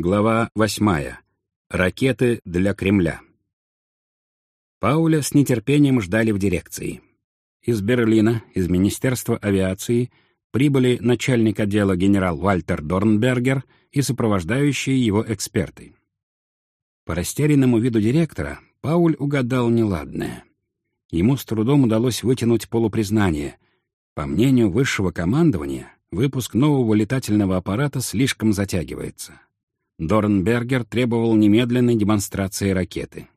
Глава восьмая. Ракеты для Кремля. Пауля с нетерпением ждали в дирекции. Из Берлина, из Министерства авиации, прибыли начальник отдела генерал Вальтер Дорнбергер и сопровождающие его эксперты. По растерянному виду директора Пауль угадал неладное. Ему с трудом удалось вытянуть полупризнание. По мнению высшего командования, выпуск нового летательного аппарата слишком затягивается. Дорнбергер требовал немедленной демонстрации ракеты.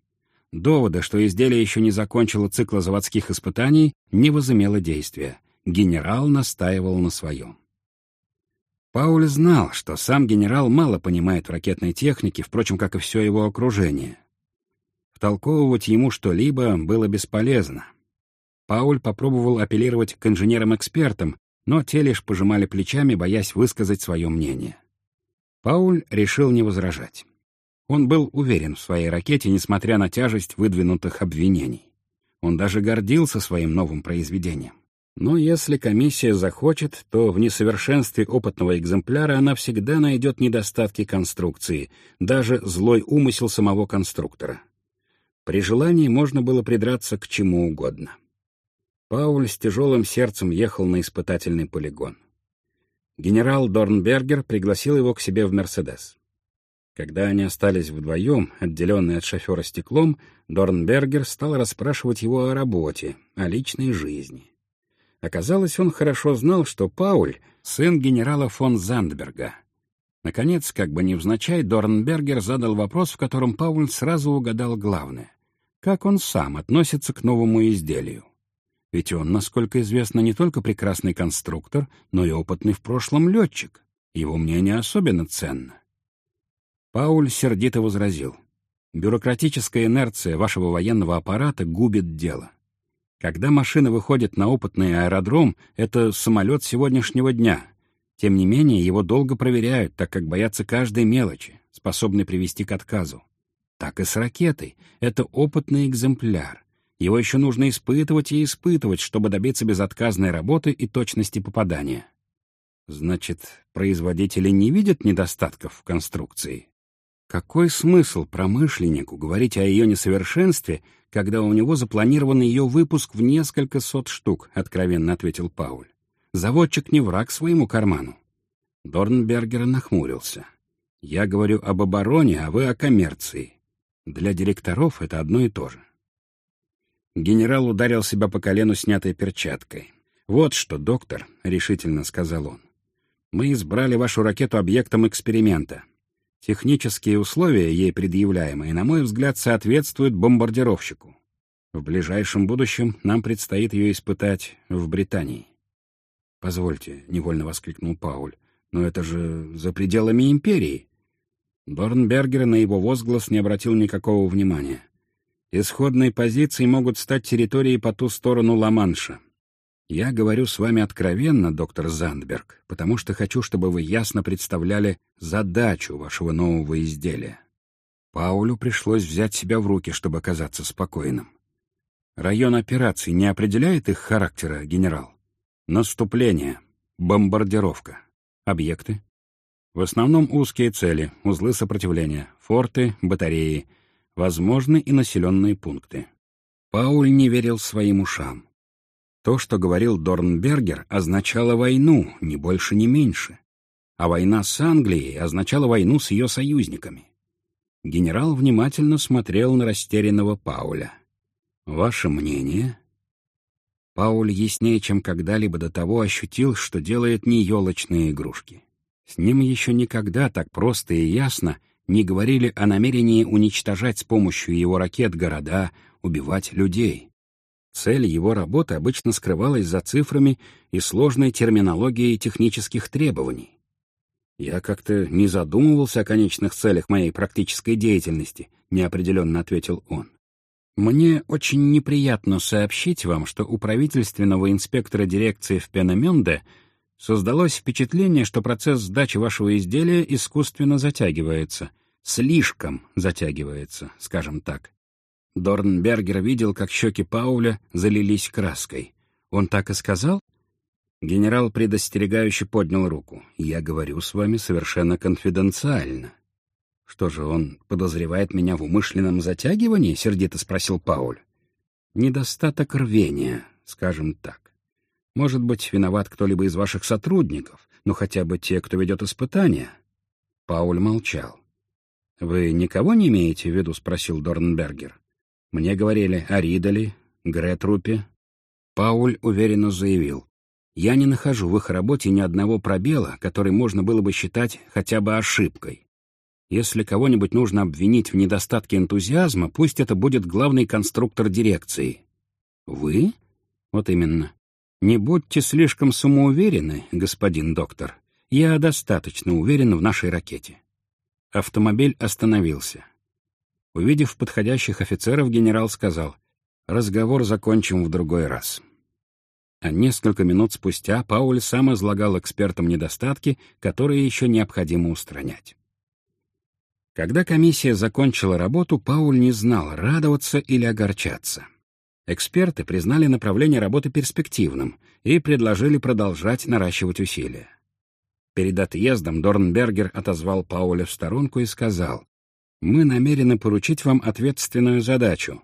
Довода, что изделие еще не закончило цикла заводских испытаний, не возымело действия. Генерал настаивал на своем. Пауль знал, что сам генерал мало понимает в ракетной технике, впрочем, как и все его окружение. Втолковывать ему что-либо было бесполезно. Пауль попробовал апеллировать к инженерам-экспертам, но те лишь пожимали плечами, боясь высказать свое мнение. Пауль решил не возражать. Он был уверен в своей ракете, несмотря на тяжесть выдвинутых обвинений. Он даже гордился своим новым произведением. Но если комиссия захочет, то в несовершенстве опытного экземпляра она всегда найдет недостатки конструкции, даже злой умысел самого конструктора. При желании можно было придраться к чему угодно. Пауль с тяжелым сердцем ехал на испытательный полигон. Генерал Дорнбергер пригласил его к себе в «Мерседес». Когда они остались вдвоем, отделенные от шофера стеклом, Дорнбергер стал расспрашивать его о работе, о личной жизни. Оказалось, он хорошо знал, что Пауль — сын генерала фон Зандберга. Наконец, как бы невзначай, Дорнбергер задал вопрос, в котором Пауль сразу угадал главное. Как он сам относится к новому изделию? Ведь он, насколько известно, не только прекрасный конструктор, но и опытный в прошлом летчик. Его мнение особенно ценно. Пауль сердито возразил. Бюрократическая инерция вашего военного аппарата губит дело. Когда машина выходит на опытный аэродром, это самолет сегодняшнего дня. Тем не менее, его долго проверяют, так как боятся каждой мелочи, способной привести к отказу. Так и с ракетой. Это опытный экземпляр. Его еще нужно испытывать и испытывать, чтобы добиться безотказной работы и точности попадания. Значит, производители не видят недостатков в конструкции? Какой смысл промышленнику говорить о ее несовершенстве, когда у него запланирован ее выпуск в несколько сот штук, откровенно ответил Пауль. Заводчик не враг своему карману. Дорнбергер нахмурился. Я говорю об обороне, а вы о коммерции. Для директоров это одно и то же. Генерал ударил себя по колену снятой перчаткой. «Вот что, доктор», — решительно сказал он. «Мы избрали вашу ракету объектом эксперимента. Технические условия, ей предъявляемые, на мой взгляд, соответствуют бомбардировщику. В ближайшем будущем нам предстоит ее испытать в Британии». «Позвольте», — невольно воскликнул Пауль, — «но это же за пределами империи». Дорнбергер на его возглас не обратил никакого внимания. Исходной позицией могут стать территории по ту сторону Ла-Манша. Я говорю с вами откровенно, доктор Зандберг, потому что хочу, чтобы вы ясно представляли задачу вашего нового изделия. Паулю пришлось взять себя в руки, чтобы оказаться спокойным. Район операций не определяет их характера, генерал? Наступление, бомбардировка, объекты. В основном узкие цели, узлы сопротивления, форты, батареи — возможны и населенные пункты. Пауль не верил своим ушам. То, что говорил Дорнбергер, означало войну, ни больше, ни меньше. А война с Англией означала войну с ее союзниками. Генерал внимательно смотрел на растерянного Пауля. «Ваше мнение?» Пауль яснее, чем когда-либо до того, ощутил, что делает не елочные игрушки. С ним еще никогда так просто и ясно не говорили о намерении уничтожать с помощью его ракет города, убивать людей. Цель его работы обычно скрывалась за цифрами и сложной терминологией технических требований. «Я как-то не задумывался о конечных целях моей практической деятельности», — неопределенно ответил он. «Мне очень неприятно сообщить вам, что у правительственного инспектора дирекции в Пенамёнде создалось впечатление, что процесс сдачи вашего изделия искусственно затягивается. Слишком затягивается, скажем так. Дорнбергер видел, как щеки Пауля залились краской. Он так и сказал? Генерал предостерегающе поднял руку. «Я говорю с вами совершенно конфиденциально». «Что же, он подозревает меня в умышленном затягивании?» — сердито спросил Пауль. «Недостаток рвения, скажем так. Может быть, виноват кто-либо из ваших сотрудников, но хотя бы те, кто ведет испытания?» Пауль молчал. «Вы никого не имеете в виду?» — спросил Дорнбергер. «Мне говорили о Ридале, Гретрупе». Пауль уверенно заявил. «Я не нахожу в их работе ни одного пробела, который можно было бы считать хотя бы ошибкой. Если кого-нибудь нужно обвинить в недостатке энтузиазма, пусть это будет главный конструктор дирекции». «Вы?» «Вот именно. Не будьте слишком самоуверены, господин доктор. Я достаточно уверен в нашей ракете». Автомобиль остановился. Увидев подходящих офицеров, генерал сказал, «Разговор закончим в другой раз». А несколько минут спустя Пауль сам излагал экспертам недостатки, которые еще необходимо устранять. Когда комиссия закончила работу, Пауль не знал, радоваться или огорчаться. Эксперты признали направление работы перспективным и предложили продолжать наращивать усилия. Перед отъездом Дорнбергер отозвал Пауля в сторонку и сказал, «Мы намерены поручить вам ответственную задачу.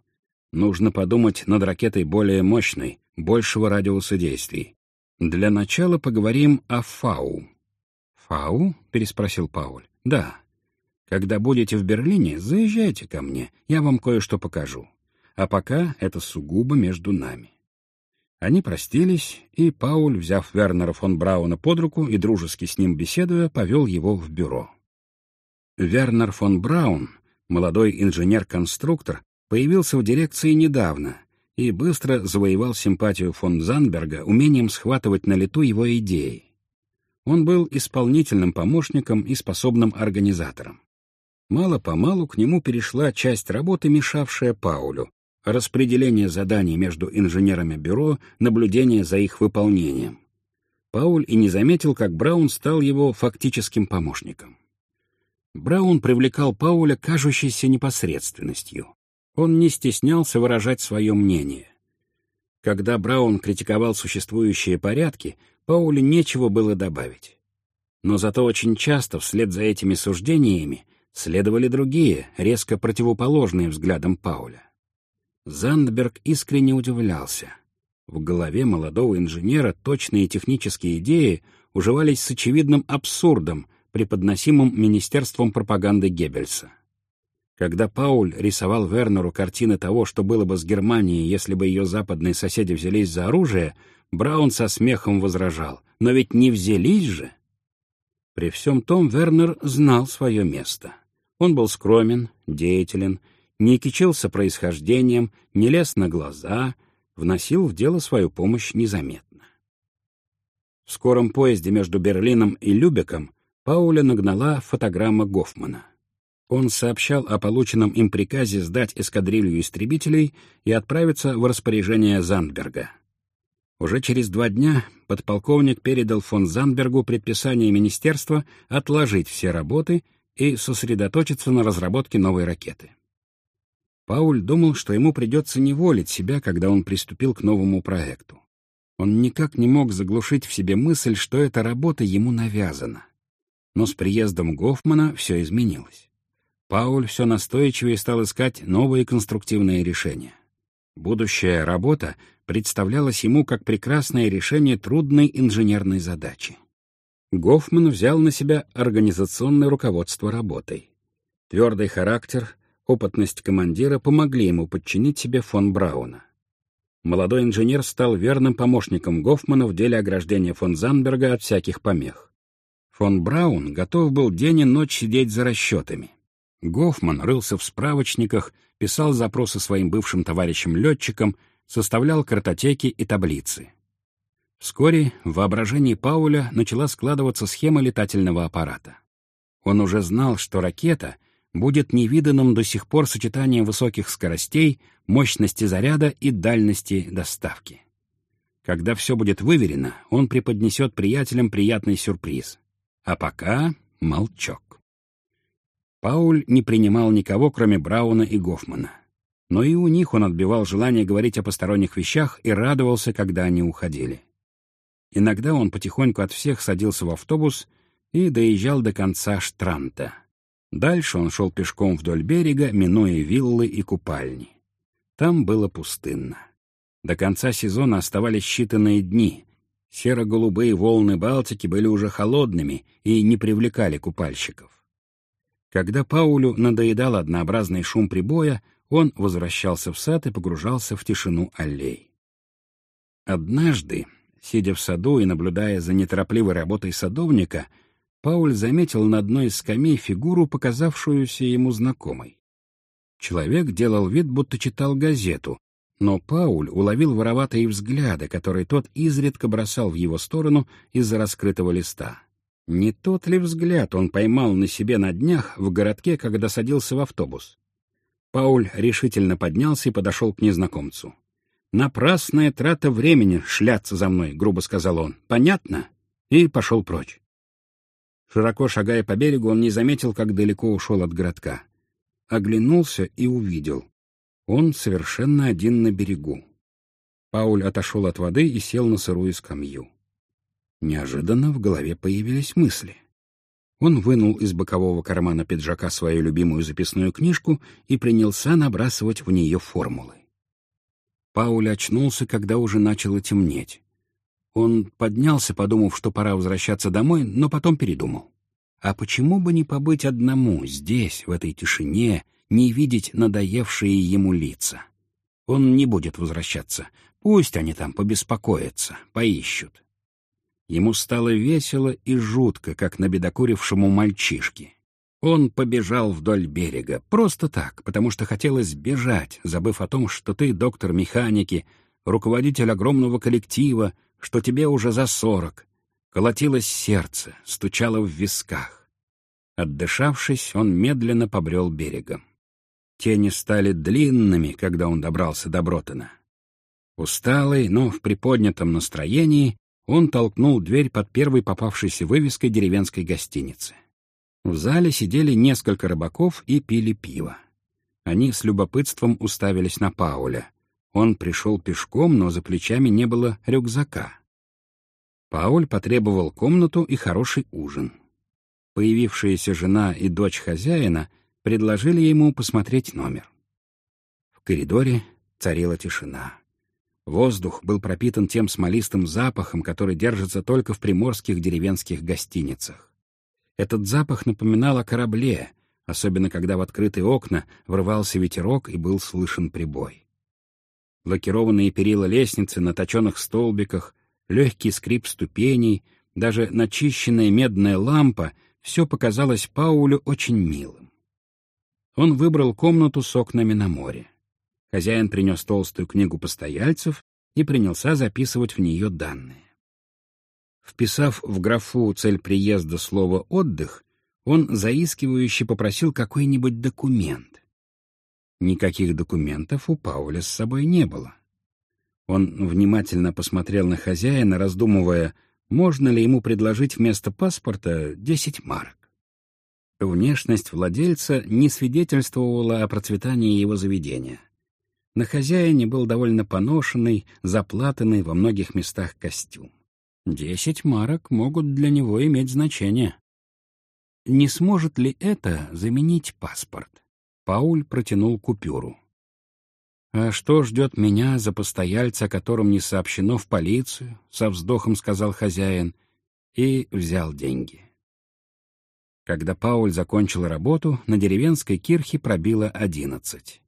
Нужно подумать над ракетой более мощной, большего радиуса действий. Для начала поговорим о ФАУ». «ФАУ?» — переспросил Пауль. «Да. Когда будете в Берлине, заезжайте ко мне, я вам кое-что покажу. А пока это сугубо между нами». Они простились, и Пауль, взяв Вернера фон Брауна под руку и дружески с ним беседуя, повел его в бюро. Вернер фон Браун, молодой инженер-конструктор, появился в дирекции недавно и быстро завоевал симпатию фон Занберга умением схватывать на лету его идеи. Он был исполнительным помощником и способным организатором. Мало-помалу к нему перешла часть работы, мешавшая Паулю, распределение заданий между инженерами бюро, наблюдение за их выполнением. Пауль и не заметил, как Браун стал его фактическим помощником. Браун привлекал Пауля кажущейся непосредственностью. Он не стеснялся выражать свое мнение. Когда Браун критиковал существующие порядки, Паулю нечего было добавить. Но зато очень часто вслед за этими суждениями следовали другие, резко противоположные взглядам Пауля. Зандберг искренне удивлялся. В голове молодого инженера точные технические идеи уживались с очевидным абсурдом, преподносимым Министерством пропаганды Геббельса. Когда Пауль рисовал Вернеру картины того, что было бы с Германией, если бы ее западные соседи взялись за оружие, Браун со смехом возражал. «Но ведь не взялись же!» При всем том Вернер знал свое место. Он был скромен, деятелен, не кичился происхождением, не лез на глаза, вносил в дело свою помощь незаметно. В скором поезде между Берлином и Любеком Пауля нагнала фотограмма Гофмана. Он сообщал о полученном им приказе сдать эскадрилью истребителей и отправиться в распоряжение Зандберга. Уже через два дня подполковник передал фон Зандбергу предписание министерства отложить все работы и сосредоточиться на разработке новой ракеты. Пауль думал, что ему придется неволить себя, когда он приступил к новому проекту. Он никак не мог заглушить в себе мысль, что эта работа ему навязана. Но с приездом Гофмана все изменилось. Пауль все настойчивее стал искать новые конструктивные решения. Будущая работа представлялась ему как прекрасное решение трудной инженерной задачи. Гофман взял на себя организационное руководство работой. Твердый характер, опытность командира помогли ему подчинить себе фон Брауна. Молодой инженер стал верным помощником Гофмана в деле ограждения фон Занберга от всяких помех. Фон Браун готов был день и ночь сидеть за расчетами. Гофман рылся в справочниках, писал запросы своим бывшим товарищам-летчикам, составлял картотеки и таблицы. Вскоре в воображении Пауля начала складываться схема летательного аппарата. Он уже знал, что ракета будет невиданным до сих пор сочетанием высоких скоростей, мощности заряда и дальности доставки. Когда все будет выверено, он преподнесет приятелям приятный сюрприз. А пока молчок. Пауль не принимал никого, кроме Брауна и Гофмана. Но и у них он отбивал желание говорить о посторонних вещах и радовался, когда они уходили. Иногда он потихоньку от всех садился в автобус и доезжал до конца Штранта. Дальше он шел пешком вдоль берега, минуя виллы и купальни. Там было пустынно. До конца сезона оставались считанные дни. Серо-голубые волны Балтики были уже холодными и не привлекали купальщиков. Когда Паулю надоедал однообразный шум прибоя, он возвращался в сад и погружался в тишину аллей. Однажды, сидя в саду и наблюдая за неторопливой работой садовника, Пауль заметил на одной из скамей фигуру, показавшуюся ему знакомой. Человек делал вид, будто читал газету, но Пауль уловил вороватые взгляды, которые тот изредка бросал в его сторону из-за раскрытого листа. Не тот ли взгляд он поймал на себе на днях в городке, когда садился в автобус? Пауль решительно поднялся и подошел к незнакомцу. «Напрасная трата времени шляться за мной», — грубо сказал он. «Понятно?» И пошел прочь. Широко шагая по берегу, он не заметил, как далеко ушел от городка. Оглянулся и увидел. Он совершенно один на берегу. Пауль отошел от воды и сел на сырую скамью. Неожиданно в голове появились мысли. Он вынул из бокового кармана пиджака свою любимую записную книжку и принялся набрасывать в нее формулы. Пауль очнулся, когда уже начало темнеть. Он поднялся, подумав, что пора возвращаться домой, но потом передумал. А почему бы не побыть одному здесь, в этой тишине, не видеть надоевшие ему лица? Он не будет возвращаться. Пусть они там побеспокоятся, поищут. Ему стало весело и жутко, как набедокурившему мальчишке. Он побежал вдоль берега, просто так, потому что хотелось бежать, забыв о том, что ты доктор механики, руководитель огромного коллектива, что тебе уже за сорок. Колотилось сердце, стучало в висках. Отдышавшись, он медленно побрел берегом. Тени стали длинными, когда он добрался до Бротона. Усталый, но в приподнятом настроении, он толкнул дверь под первой попавшейся вывеской деревенской гостиницы. В зале сидели несколько рыбаков и пили пиво. Они с любопытством уставились на Пауля. Он пришел пешком, но за плечами не было рюкзака. Пауль потребовал комнату и хороший ужин. Появившаяся жена и дочь хозяина предложили ему посмотреть номер. В коридоре царила тишина. Воздух был пропитан тем смолистым запахом, который держится только в приморских деревенских гостиницах. Этот запах напоминал о корабле, особенно когда в открытые окна врывался ветерок и был слышен прибой. Лакированные перила лестницы на точенных столбиках, легкий скрип ступеней, даже начищенная медная лампа — все показалось Паулю очень милым. Он выбрал комнату с окнами на море. Хозяин принес толстую книгу постояльцев и принялся записывать в нее данные. Вписав в графу цель приезда слово «отдых», он заискивающе попросил какой-нибудь документ. Никаких документов у Пауля с собой не было. Он внимательно посмотрел на хозяина, раздумывая, можно ли ему предложить вместо паспорта десять марок. Внешность владельца не свидетельствовала о процветании его заведения. На хозяине был довольно поношенный, заплатанный во многих местах костюм. Десять марок могут для него иметь значение. Не сможет ли это заменить паспорт? Пауль протянул купюру. «А что ждет меня за постояльца, о котором не сообщено в полицию?» — со вздохом сказал хозяин и взял деньги. Когда Пауль закончил работу, на деревенской кирхе пробило одиннадцать.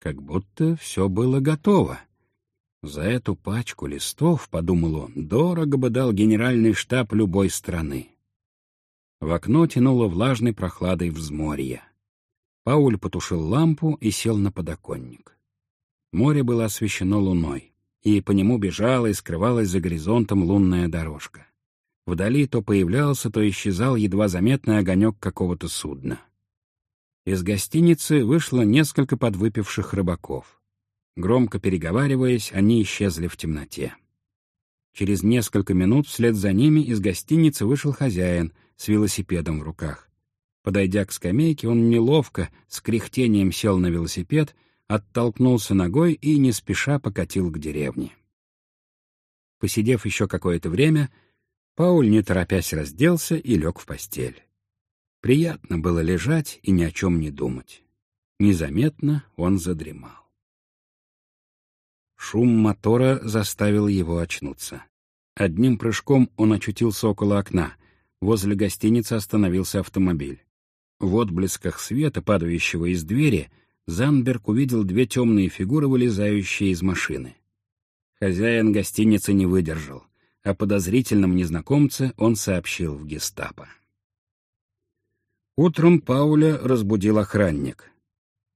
Как будто все было готово. За эту пачку листов, — подумал он, — дорого бы дал генеральный штаб любой страны. В окно тянуло влажной прохладой взморья. Пауль потушил лампу и сел на подоконник. Море было освещено луной, и по нему бежала и скрывалась за горизонтом лунная дорожка. Вдали то появлялся, то исчезал едва заметный огонек какого-то судна. Из гостиницы вышло несколько подвыпивших рыбаков. Громко переговариваясь, они исчезли в темноте. Через несколько минут вслед за ними из гостиницы вышел хозяин с велосипедом в руках. Подойдя к скамейке, он неловко, с кряхтением сел на велосипед, оттолкнулся ногой и не спеша покатил к деревне. Посидев еще какое-то время, Пауль, не торопясь, разделся и лег в постель. Приятно было лежать и ни о чем не думать. Незаметно он задремал. Шум мотора заставил его очнуться. Одним прыжком он очутился около окна. Возле гостиницы остановился автомобиль. В отблесках света, падающего из двери, Занберг увидел две темные фигуры, вылезающие из машины. Хозяин гостиницы не выдержал. О подозрительном незнакомце он сообщил в гестапо. Утром Пауля разбудил охранник.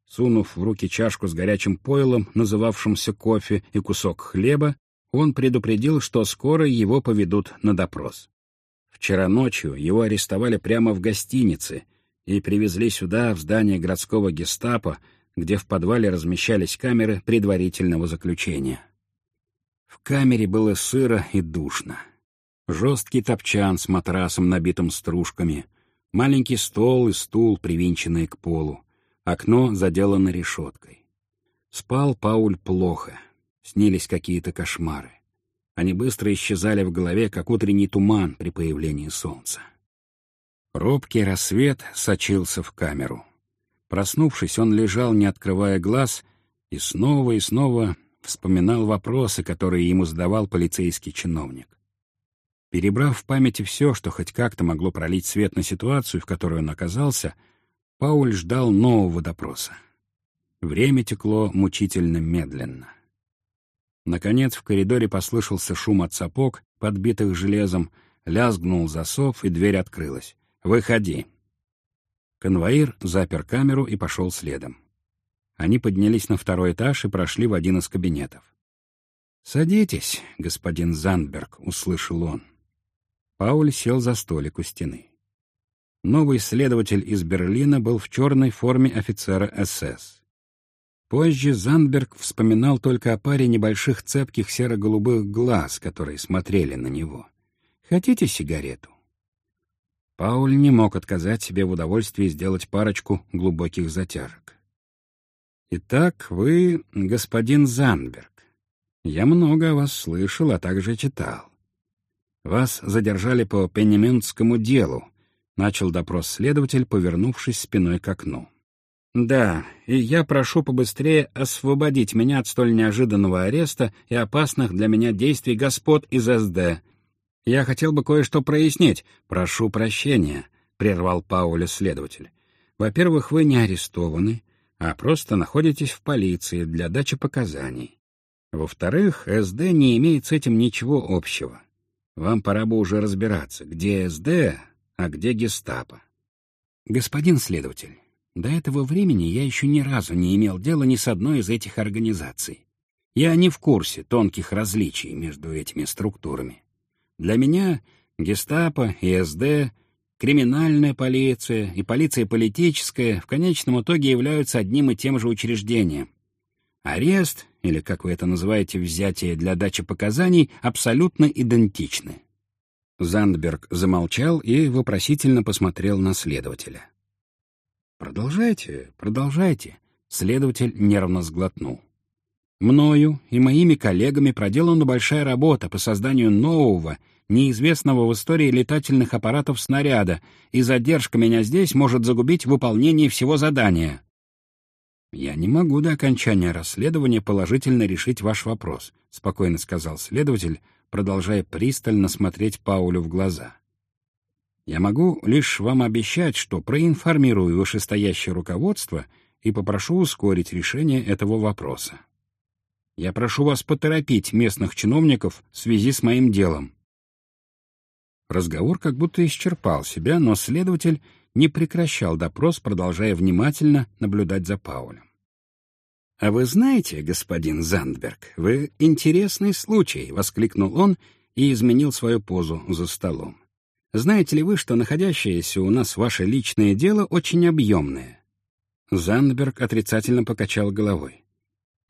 Сунув в руки чашку с горячим пойлом, называвшимся кофе, и кусок хлеба, он предупредил, что скоро его поведут на допрос. Вчера ночью его арестовали прямо в гостинице и привезли сюда, в здание городского гестапо, где в подвале размещались камеры предварительного заключения. В камере было сыро и душно. Жесткий топчан с матрасом, набитым стружками, маленький стол и стул, привинченные к полу, окно заделано решеткой. Спал Пауль плохо, снились какие-то кошмары. Они быстро исчезали в голове, как утренний туман при появлении солнца. Робкий рассвет сочился в камеру. Проснувшись, он лежал, не открывая глаз, и снова и снова вспоминал вопросы, которые ему задавал полицейский чиновник. Перебрав в памяти все, что хоть как-то могло пролить свет на ситуацию, в которой он оказался, Пауль ждал нового допроса. Время текло мучительно медленно. Наконец в коридоре послышался шум от сапог, подбитых железом, лязгнул засов, и дверь открылась. «Выходи». Конвоир запер камеру и пошел следом. Они поднялись на второй этаж и прошли в один из кабинетов. «Садитесь, господин Зандберг», — услышал он. Пауль сел за столик у стены. Новый следователь из Берлина был в черной форме офицера СС. Позже Зандберг вспоминал только о паре небольших цепких серо-голубых глаз, которые смотрели на него. «Хотите сигарету?» Пауль не мог отказать себе в удовольствии сделать парочку глубоких затяжек. «Итак, вы господин Занберг. Я много о вас слышал, а также читал. Вас задержали по Пенниментскому делу», — начал допрос следователь, повернувшись спиной к окну. «Да, и я прошу побыстрее освободить меня от столь неожиданного ареста и опасных для меня действий господ из СД. Я хотел бы кое-что прояснить. Прошу прощения», — прервал Пауля следователь. «Во-первых, вы не арестованы, а просто находитесь в полиции для дачи показаний. Во-вторых, СД не имеет с этим ничего общего. Вам пора бы уже разбираться, где СД, а где гестапо. Господин следователь, до этого времени я еще ни разу не имел дела ни с одной из этих организаций. Я не в курсе тонких различий между этими структурами. Для меня гестапо и СД Криминальная полиция и полиция политическая в конечном итоге являются одним и тем же учреждением. Арест, или, как вы это называете, взятие для дачи показаний, абсолютно идентичны. Зандберг замолчал и вопросительно посмотрел на следователя. «Продолжайте, продолжайте», — следователь нервно сглотнул. «Мною и моими коллегами проделана большая работа по созданию нового неизвестного в истории летательных аппаратов снаряда, и задержка меня здесь может загубить выполнение всего задания. «Я не могу до окончания расследования положительно решить ваш вопрос», — спокойно сказал следователь, продолжая пристально смотреть Паулю в глаза. «Я могу лишь вам обещать, что проинформирую вышестоящее руководство и попрошу ускорить решение этого вопроса. Я прошу вас поторопить местных чиновников в связи с моим делом. Разговор как будто исчерпал себя, но следователь не прекращал допрос, продолжая внимательно наблюдать за Паулем. «А вы знаете, господин Зандберг, вы интересный случай!» — воскликнул он и изменил свою позу за столом. «Знаете ли вы, что находящееся у нас ваше личное дело очень объемное?» Зандберг отрицательно покачал головой.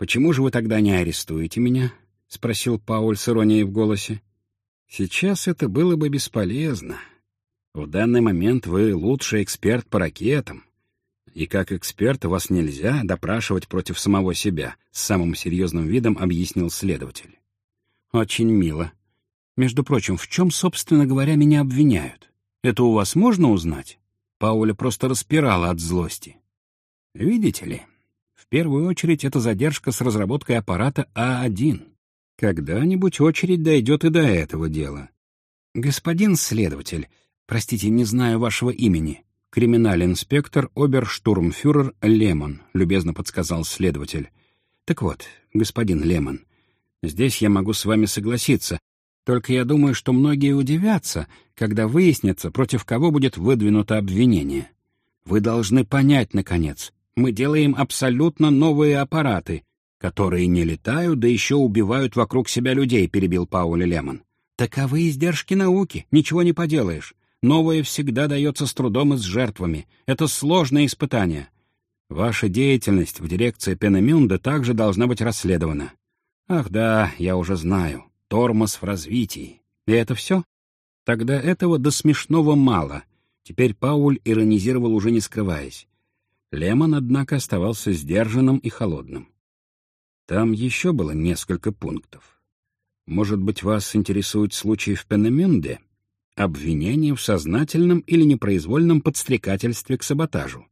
«Почему же вы тогда не арестуете меня?» — спросил Пауль с иронией в голосе. Сейчас это было бы бесполезно. В данный момент вы лучший эксперт по ракетам. И как эксперта вас нельзя допрашивать против самого себя, с самым серьезным видом объяснил следователь. Очень мило. Между прочим, в чем, собственно говоря, меня обвиняют? Это у вас можно узнать? Пауля просто распирала от злости. Видите ли, первую очередь это задержка с разработкой аппарата А1. Когда-нибудь очередь дойдет и до этого дела. Господин следователь, простите, не знаю вашего имени. Криминал-инспектор оберштурмфюрер Лемон, любезно подсказал следователь. Так вот, господин Лемон, здесь я могу с вами согласиться, только я думаю, что многие удивятся, когда выяснится, против кого будет выдвинуто обвинение. Вы должны понять, наконец, мы делаем абсолютно новые аппараты, которые не летают, да еще убивают вокруг себя людей, перебил Пауля Лемон. Таковы издержки науки, ничего не поделаешь. Новое всегда дается с трудом и с жертвами. Это сложное испытание. Ваша деятельность в дирекции Пенемюнда также должна быть расследована. Ах да, я уже знаю. Тормоз в развитии. И это все? Тогда этого до смешного мало. Теперь Пауль иронизировал, уже не скрываясь. Лемон, однако, оставался сдержанным и холодным. Там еще было несколько пунктов. Может быть, вас интересует случай в Пенемюнде? Обвинение в сознательном или непроизвольном подстрекательстве к саботажу.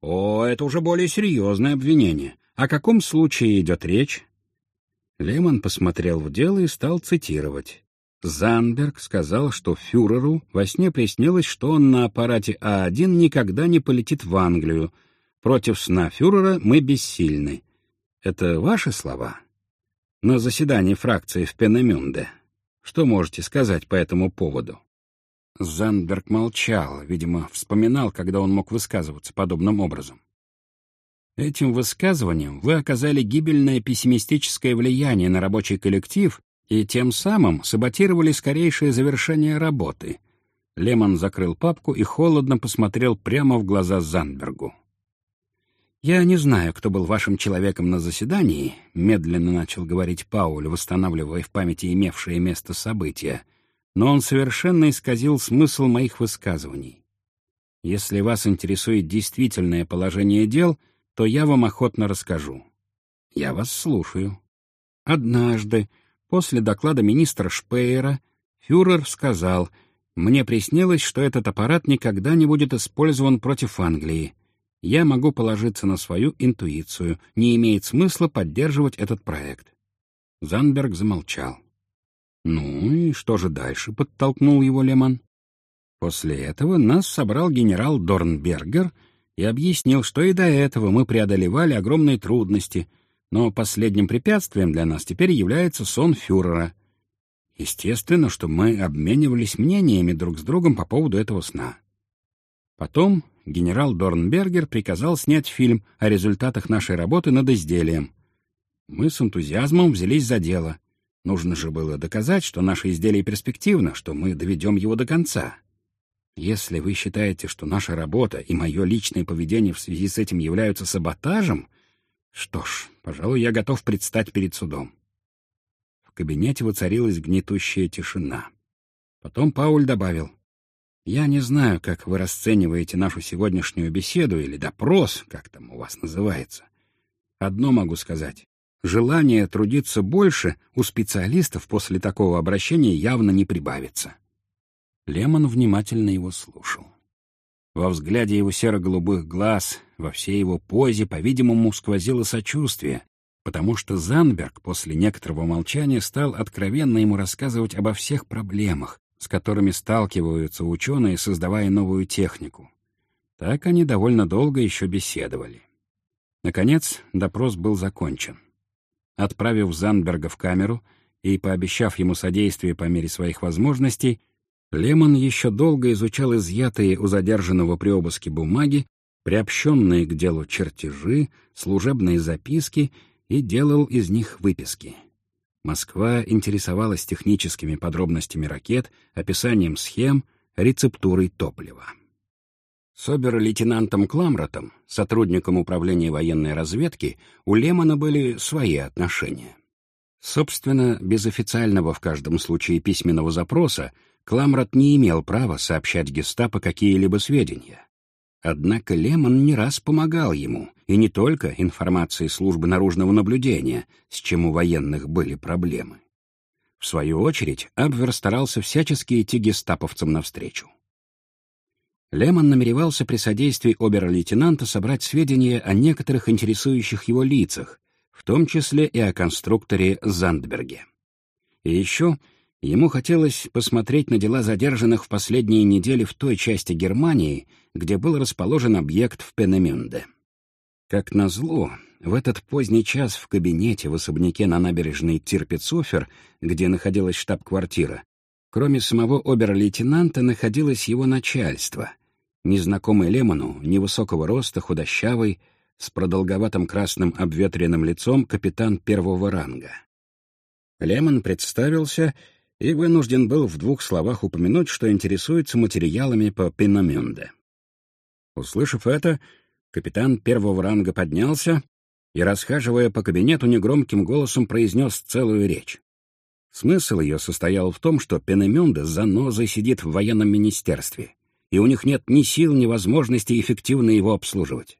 О, это уже более серьезное обвинение. О каком случае идет речь? Лемон посмотрел в дело и стал цитировать. Занберг сказал, что фюреру во сне приснилось, что он на аппарате А1 никогда не полетит в Англию. Против сна фюрера мы бессильны. Это ваши слова? На заседании фракции в Пенемюнде. Что можете сказать по этому поводу? Занберг молчал, видимо, вспоминал, когда он мог высказываться подобным образом. Этим высказыванием вы оказали гибельное пессимистическое влияние на рабочий коллектив и тем самым саботировали скорейшее завершение работы. Лемон закрыл папку и холодно посмотрел прямо в глаза Занбергу. «Я не знаю, кто был вашим человеком на заседании», — медленно начал говорить Пауль, восстанавливая в памяти имевшее место события, но он совершенно исказил смысл моих высказываний. «Если вас интересует действительное положение дел, то я вам охотно расскажу. Я вас слушаю». Однажды, после доклада министра Шпеера, фюрер сказал, «Мне приснилось, что этот аппарат никогда не будет использован против Англии я могу положиться на свою интуицию, не имеет смысла поддерживать этот проект. Занберг замолчал. «Ну и что же дальше?» — подтолкнул его Лемон. После этого нас собрал генерал Дорнбергер и объяснил, что и до этого мы преодолевали огромные трудности, но последним препятствием для нас теперь является сон фюрера. Естественно, что мы обменивались мнениями друг с другом по поводу этого сна. Потом генерал Дорнбергер приказал снять фильм о результатах нашей работы над изделием. Мы с энтузиазмом взялись за дело. Нужно же было доказать, что наше изделие перспективно, что мы доведем его до конца. Если вы считаете, что наша работа и мое личное поведение в связи с этим являются саботажем, что ж, пожалуй, я готов предстать перед судом. В кабинете воцарилась гнетущая тишина. Потом Пауль добавил. Я не знаю, как вы расцениваете нашу сегодняшнюю беседу или допрос, как там у вас называется. Одно могу сказать. Желание трудиться больше у специалистов после такого обращения явно не прибавится. Лемон внимательно его слушал. Во взгляде его серо-голубых глаз, во всей его позе, по-видимому, сквозило сочувствие, потому что Занберг после некоторого молчания стал откровенно ему рассказывать обо всех проблемах, с которыми сталкиваются ученые, создавая новую технику. Так они довольно долго еще беседовали. Наконец, допрос был закончен. Отправив Занберга в камеру и пообещав ему содействие по мере своих возможностей, Лемон еще долго изучал изъятые у задержанного при обыске бумаги, приобщенные к делу чертежи, служебные записки и делал из них выписки. Москва интересовалась техническими подробностями ракет, описанием схем, рецептурой топлива. С обер-лейтенантом Кламротом, сотрудником управления военной разведки, у Лемона были свои отношения. Собственно, без официального в каждом случае письменного запроса Кламрот не имел права сообщать гестапо какие-либо сведения. Однако Лемон не раз помогал ему, и не только информацией службы наружного наблюдения, с чем у военных были проблемы. В свою очередь, Абвер старался всячески идти гестаповцам навстречу. Лемон намеревался при содействии обер-лейтенанта собрать сведения о некоторых интересующих его лицах, в том числе и о конструкторе Зандберге. И еще ему хотелось посмотреть на дела задержанных в последние недели в той части Германии, где был расположен объект в Пенемюнде. Как назло, в этот поздний час в кабинете в особняке на набережной Тирпицофер, где находилась штаб-квартира, кроме самого обер-лейтенанта находилось его начальство — незнакомый Лемону, невысокого роста, худощавый, с продолговатым красным обветренным лицом капитан первого ранга. Лемон представился и вынужден был в двух словах упомянуть, что интересуется материалами по Пиномюнде. Услышав это, капитан первого ранга поднялся и, расхаживая по кабинету, негромким голосом произнес целую речь. Смысл ее состоял в том, что Пенемюнде с занозой сидит в военном министерстве — и у них нет ни сил, ни возможности эффективно его обслуживать.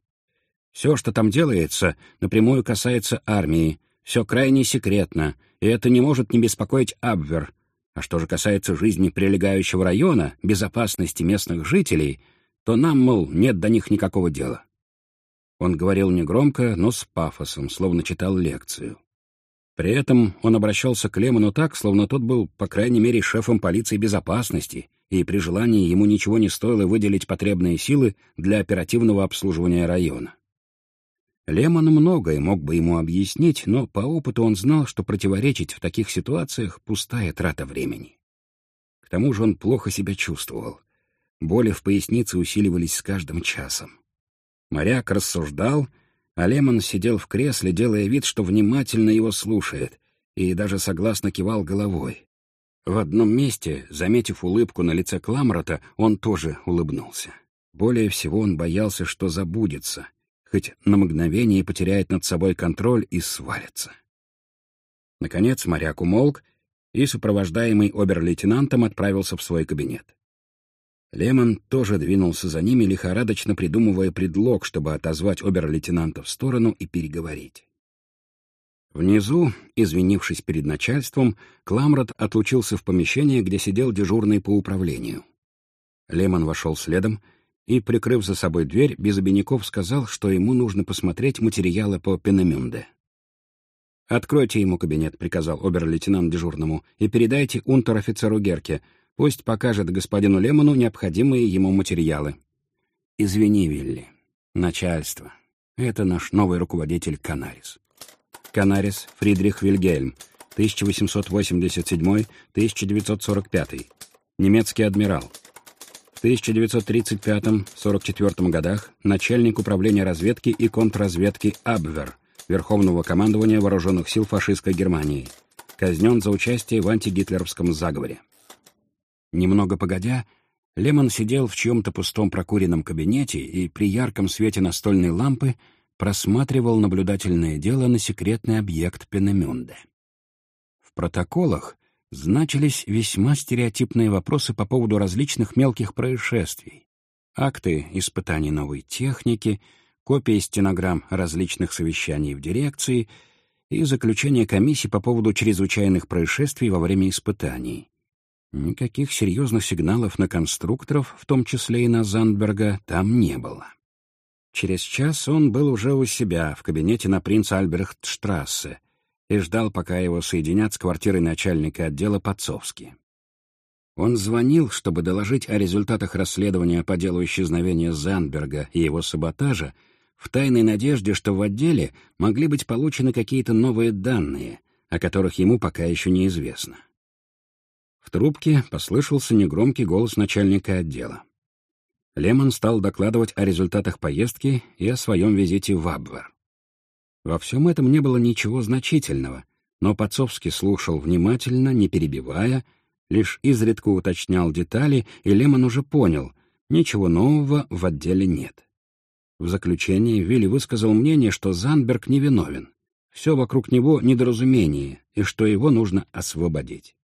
Все, что там делается, напрямую касается армии, все крайне секретно, и это не может не беспокоить Абвер. А что же касается жизни прилегающего района, безопасности местных жителей, то нам, мол, нет до них никакого дела. Он говорил негромко, но с пафосом, словно читал лекцию. При этом он обращался к Лемону так, словно тот был, по крайней мере, шефом полиции безопасности, и при желании ему ничего не стоило выделить потребные силы для оперативного обслуживания района. Лемон многое мог бы ему объяснить, но по опыту он знал, что противоречить в таких ситуациях — пустая трата времени. К тому же он плохо себя чувствовал. Боли в пояснице усиливались с каждым часом. Моряк рассуждал, а Лемон сидел в кресле, делая вид, что внимательно его слушает, и даже согласно кивал головой. В одном месте, заметив улыбку на лице Кламрота, он тоже улыбнулся. Более всего он боялся, что забудется, хоть на мгновение потеряет над собой контроль и свалится. Наконец моряк умолк и, сопровождаемый обер-лейтенантом, отправился в свой кабинет. Лемон тоже двинулся за ними, лихорадочно придумывая предлог, чтобы отозвать обер-лейтенанта в сторону и переговорить. Внизу, извинившись перед начальством, Кламрот отлучился в помещение, где сидел дежурный по управлению. Лемон вошел следом и, прикрыв за собой дверь, без обиняков сказал, что ему нужно посмотреть материалы по Пенемюнде. «Откройте ему кабинет», — приказал обер-лейтенант дежурному, «и передайте унтер-офицеру Герке. Пусть покажет господину Лемону необходимые ему материалы». «Извини, Вилли. Начальство. Это наш новый руководитель Канарис». Канарис Фридрих Вильгельм, 1887-1945, немецкий адмирал. В 1935-44 годах начальник управления разведки и контрразведки Абвер, Верховного командования Вооруженных сил фашистской Германии. Казнен за участие в антигитлеровском заговоре. Немного погодя, Лемон сидел в чьем-то пустом прокуренном кабинете и при ярком свете настольной лампы просматривал наблюдательное дело на секретный объект Пенемюнде. В протоколах значились весьма стереотипные вопросы по поводу различных мелких происшествий, акты испытаний новой техники, копии стенограмм различных совещаний в дирекции и заключение комиссии по поводу чрезвычайных происшествий во время испытаний. Никаких серьезных сигналов на конструкторов, в том числе и на Зандберга, там не было. Через час он был уже у себя, в кабинете на принц Альбрехтштрассе, и ждал, пока его соединят с квартирой начальника отдела Подцовски. Он звонил, чтобы доложить о результатах расследования по делу исчезновения Зандберга и его саботажа, в тайной надежде, что в отделе могли быть получены какие-то новые данные, о которых ему пока еще неизвестно. В трубке послышался негромкий голос начальника отдела. Лемон стал докладывать о результатах поездки и о своем визите в Абвер. Во всем этом не было ничего значительного, но Пацовский слушал внимательно, не перебивая, лишь изредка уточнял детали, и Лемон уже понял — ничего нового в отделе нет. В заключение Вилли высказал мнение, что Занберг невиновен. Все вокруг него недоразумение, и что его нужно освободить.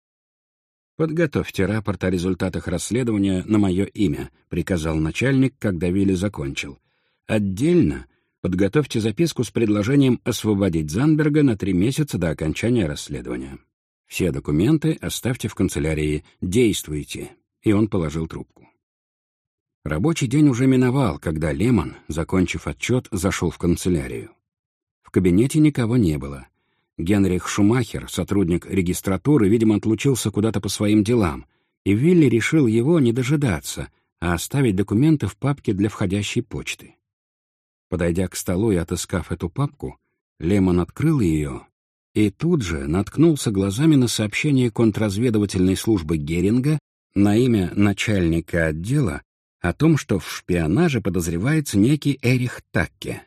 «Подготовьте рапорт о результатах расследования на мое имя», — приказал начальник, когда Вилли закончил. «Отдельно подготовьте записку с предложением освободить Занберга на три месяца до окончания расследования. Все документы оставьте в канцелярии. Действуйте». И он положил трубку. Рабочий день уже миновал, когда Лемон, закончив отчет, зашел в канцелярию. В кабинете никого не было. Генрих Шумахер, сотрудник регистратуры, видимо, отлучился куда-то по своим делам, и Вилли решил его не дожидаться, а оставить документы в папке для входящей почты. Подойдя к столу и отыскав эту папку, Лемон открыл ее и тут же наткнулся глазами на сообщение контрразведывательной службы Геринга на имя начальника отдела о том, что в шпионаже подозревается некий Эрих Такке.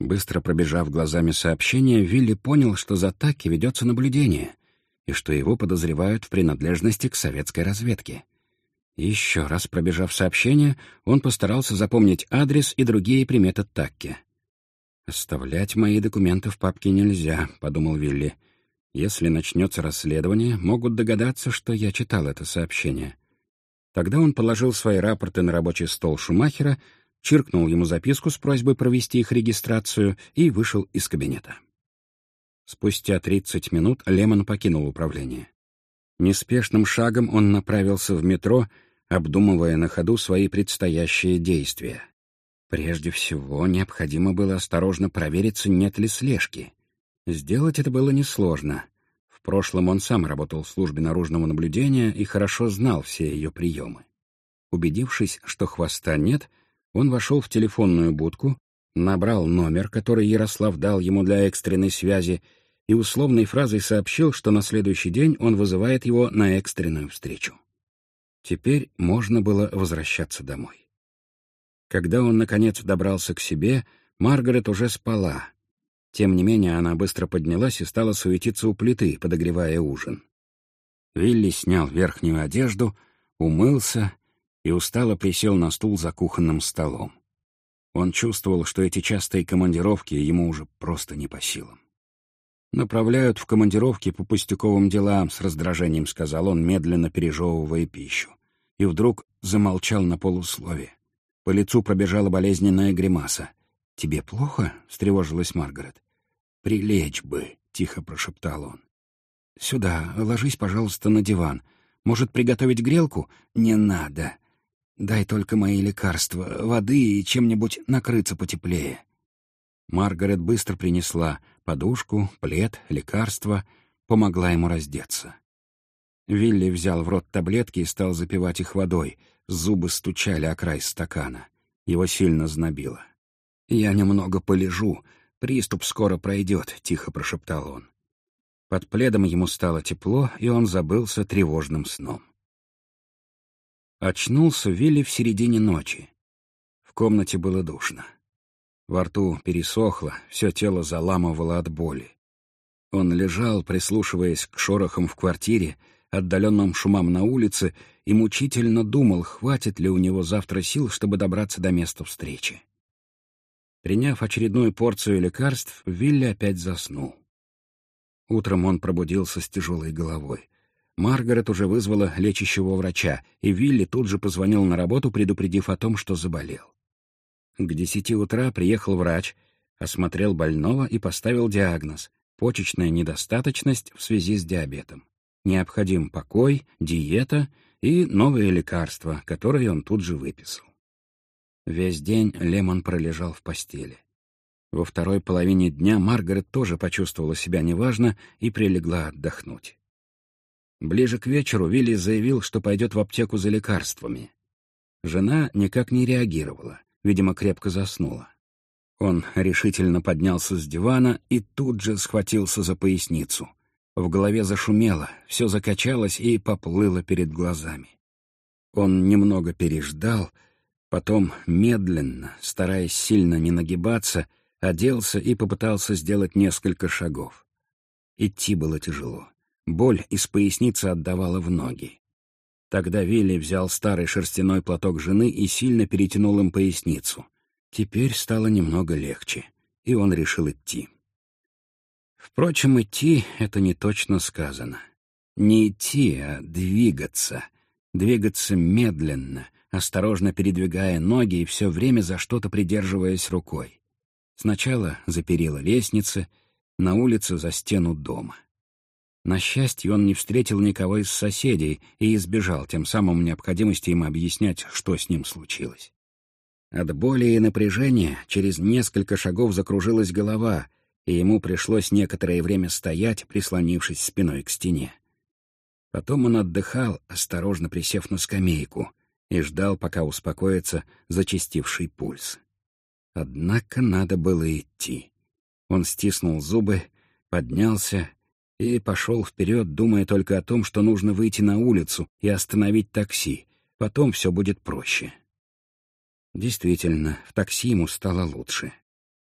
Быстро пробежав глазами сообщение, Вилли понял, что за Такке ведется наблюдение и что его подозревают в принадлежности к советской разведке. Еще раз пробежав сообщение, он постарался запомнить адрес и другие приметы Такке. «Оставлять мои документы в папке нельзя», — подумал Вилли. «Если начнется расследование, могут догадаться, что я читал это сообщение». Тогда он положил свои рапорты на рабочий стол Шумахера, чиркнул ему записку с просьбой провести их регистрацию и вышел из кабинета. Спустя 30 минут Лемон покинул управление. Неспешным шагом он направился в метро, обдумывая на ходу свои предстоящие действия. Прежде всего, необходимо было осторожно провериться, нет ли слежки. Сделать это было несложно. В прошлом он сам работал в службе наружного наблюдения и хорошо знал все ее приемы. Убедившись, что хвоста нет, он вошел в телефонную будку, набрал номер, который Ярослав дал ему для экстренной связи, и условной фразой сообщил, что на следующий день он вызывает его на экстренную встречу. Теперь можно было возвращаться домой. Когда он, наконец, добрался к себе, Маргарет уже спала. Тем не менее, она быстро поднялась и стала суетиться у плиты, подогревая ужин. Вилли снял верхнюю одежду, умылся и устало присел на стул за кухонным столом. Он чувствовал, что эти частые командировки ему уже просто не по силам. «Направляют в командировки по пустяковым делам», — с раздражением сказал он, медленно пережевывая пищу. И вдруг замолчал на полуслове. По лицу пробежала болезненная гримаса. «Тебе плохо?» — встревожилась Маргарет. «Прилечь бы», — тихо прошептал он. «Сюда, ложись, пожалуйста, на диван. Может, приготовить грелку? Не надо. Дай только мои лекарства, воды и чем-нибудь накрыться потеплее». Маргарет быстро принесла подушку, плед, лекарства, помогла ему раздеться. Вилли взял в рот таблетки и стал запивать их водой, Зубы стучали о край стакана. Его сильно знобило. «Я немного полежу. Приступ скоро пройдет», — тихо прошептал он. Под пледом ему стало тепло, и он забылся тревожным сном. Очнулся Вилли в середине ночи. В комнате было душно. Во рту пересохло, все тело заламывало от боли. Он лежал, прислушиваясь к шорохам в квартире, отдаленным шумам на улице и мучительно думал, хватит ли у него завтра сил, чтобы добраться до места встречи. Приняв очередную порцию лекарств, Вилли опять заснул. Утром он пробудился с тяжелой головой. Маргарет уже вызвала лечащего врача, и Вилли тут же позвонил на работу, предупредив о том, что заболел. К десяти утра приехал врач, осмотрел больного и поставил диагноз — почечная недостаточность в связи с диабетом. Необходим покой, диета и новые лекарства, которые он тут же выписал. Весь день Лемон пролежал в постели. Во второй половине дня Маргарет тоже почувствовала себя неважно и прилегла отдохнуть. Ближе к вечеру Вилли заявил, что пойдет в аптеку за лекарствами. Жена никак не реагировала, видимо, крепко заснула. Он решительно поднялся с дивана и тут же схватился за поясницу. В голове зашумело, все закачалось и поплыло перед глазами. Он немного переждал, потом медленно, стараясь сильно не нагибаться, оделся и попытался сделать несколько шагов. Идти было тяжело. Боль из поясницы отдавала в ноги. Тогда Вилли взял старый шерстяной платок жены и сильно перетянул им поясницу. Теперь стало немного легче, и он решил идти. Впрочем, идти — это не точно сказано. Не идти, а двигаться. Двигаться медленно, осторожно передвигая ноги и все время за что-то придерживаясь рукой. Сначала за перила лестницы, на улице за стену дома. На счастье, он не встретил никого из соседей и избежал тем самым необходимости им объяснять, что с ним случилось. От боли и напряжения через несколько шагов закружилась голова, и ему пришлось некоторое время стоять, прислонившись спиной к стене. Потом он отдыхал, осторожно присев на скамейку, и ждал, пока успокоится зачастивший пульс. Однако надо было идти. Он стиснул зубы, поднялся и пошел вперед, думая только о том, что нужно выйти на улицу и остановить такси. Потом все будет проще. Действительно, в такси ему стало лучше.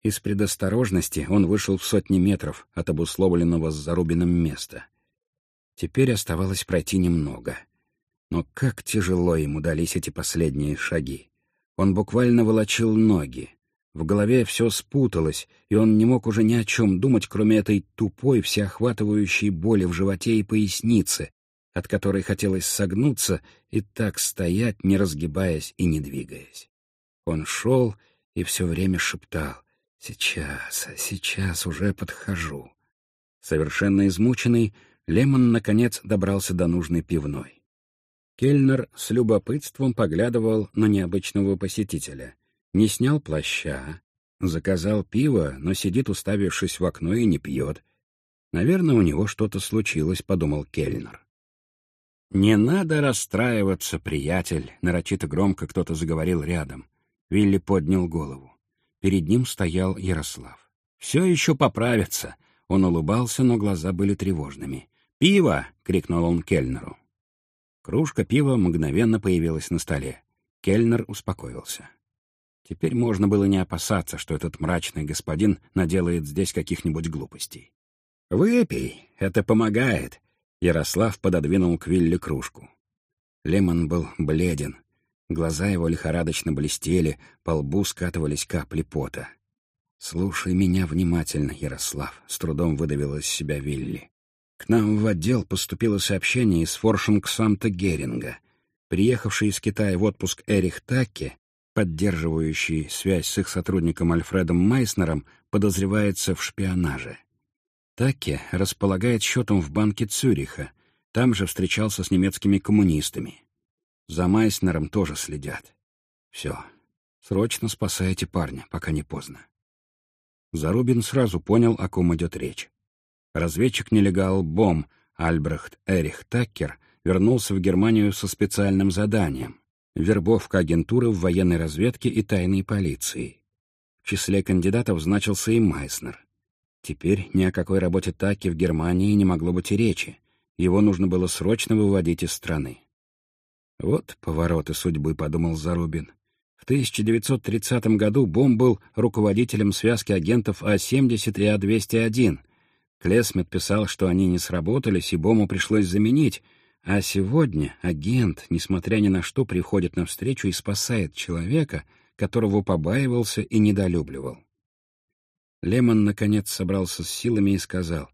Из предосторожности он вышел в сотни метров от обусловленного с Зарубиным места. Теперь оставалось пройти немного. Но как тяжело ему дались эти последние шаги. Он буквально волочил ноги. В голове все спуталось, и он не мог уже ни о чем думать, кроме этой тупой, всеохватывающей боли в животе и пояснице, от которой хотелось согнуться и так стоять, не разгибаясь и не двигаясь. Он шел и все время шептал «Сейчас, сейчас уже подхожу». Совершенно измученный, Лемон, наконец, добрался до нужной пивной. Кельнер с любопытством поглядывал на необычного посетителя. Не снял плаща, заказал пиво, но сидит, уставившись в окно, и не пьет. Наверное, у него что-то случилось, — подумал Кельнер. «Не надо расстраиваться, приятель», — нарочито громко кто-то заговорил рядом. Вилли поднял голову. Перед ним стоял Ярослав. «Все еще поправится». Он улыбался, но глаза были тревожными. «Пиво!» — крикнул он Кельнеру. Кружка пива мгновенно появилась на столе. Кельнер успокоился. Теперь можно было не опасаться, что этот мрачный господин наделает здесь каких-нибудь глупостей. «Выпей, это помогает», — Ярослав пододвинул к Вилли кружку. Лемон был бледен, Глаза его лихорадочно блестели, по лбу скатывались капли пота. «Слушай меня внимательно, Ярослав», — с трудом выдавил из себя Вилли. «К нам в отдел поступило сообщение из Форшингсамта Геринга. Приехавший из Китая в отпуск Эрих Такке, поддерживающий связь с их сотрудником Альфредом Майснером, подозревается в шпионаже. Такке располагает счетом в банке Цюриха, там же встречался с немецкими коммунистами. За Майснером тоже следят. Все. Срочно спасайте парня, пока не поздно. Зарубин сразу понял, о ком идет речь. Разведчик-нелегал Бом Альбрехт Эрих Таккер вернулся в Германию со специальным заданием — вербовка агентуры в военной разведке и тайной полиции. В числе кандидатов значился и Майснер. Теперь ни о какой работе Таки в Германии не могло быть и речи. Его нужно было срочно выводить из страны. Вот повороты судьбы, — подумал Зарубин. В 1930 году Бом был руководителем связки агентов А-70 и А-201. Клесмит писал, что они не сработались, и Бому пришлось заменить. А сегодня агент, несмотря ни на что, приходит навстречу и спасает человека, которого побаивался и недолюбливал. Лемон, наконец, собрался с силами и сказал,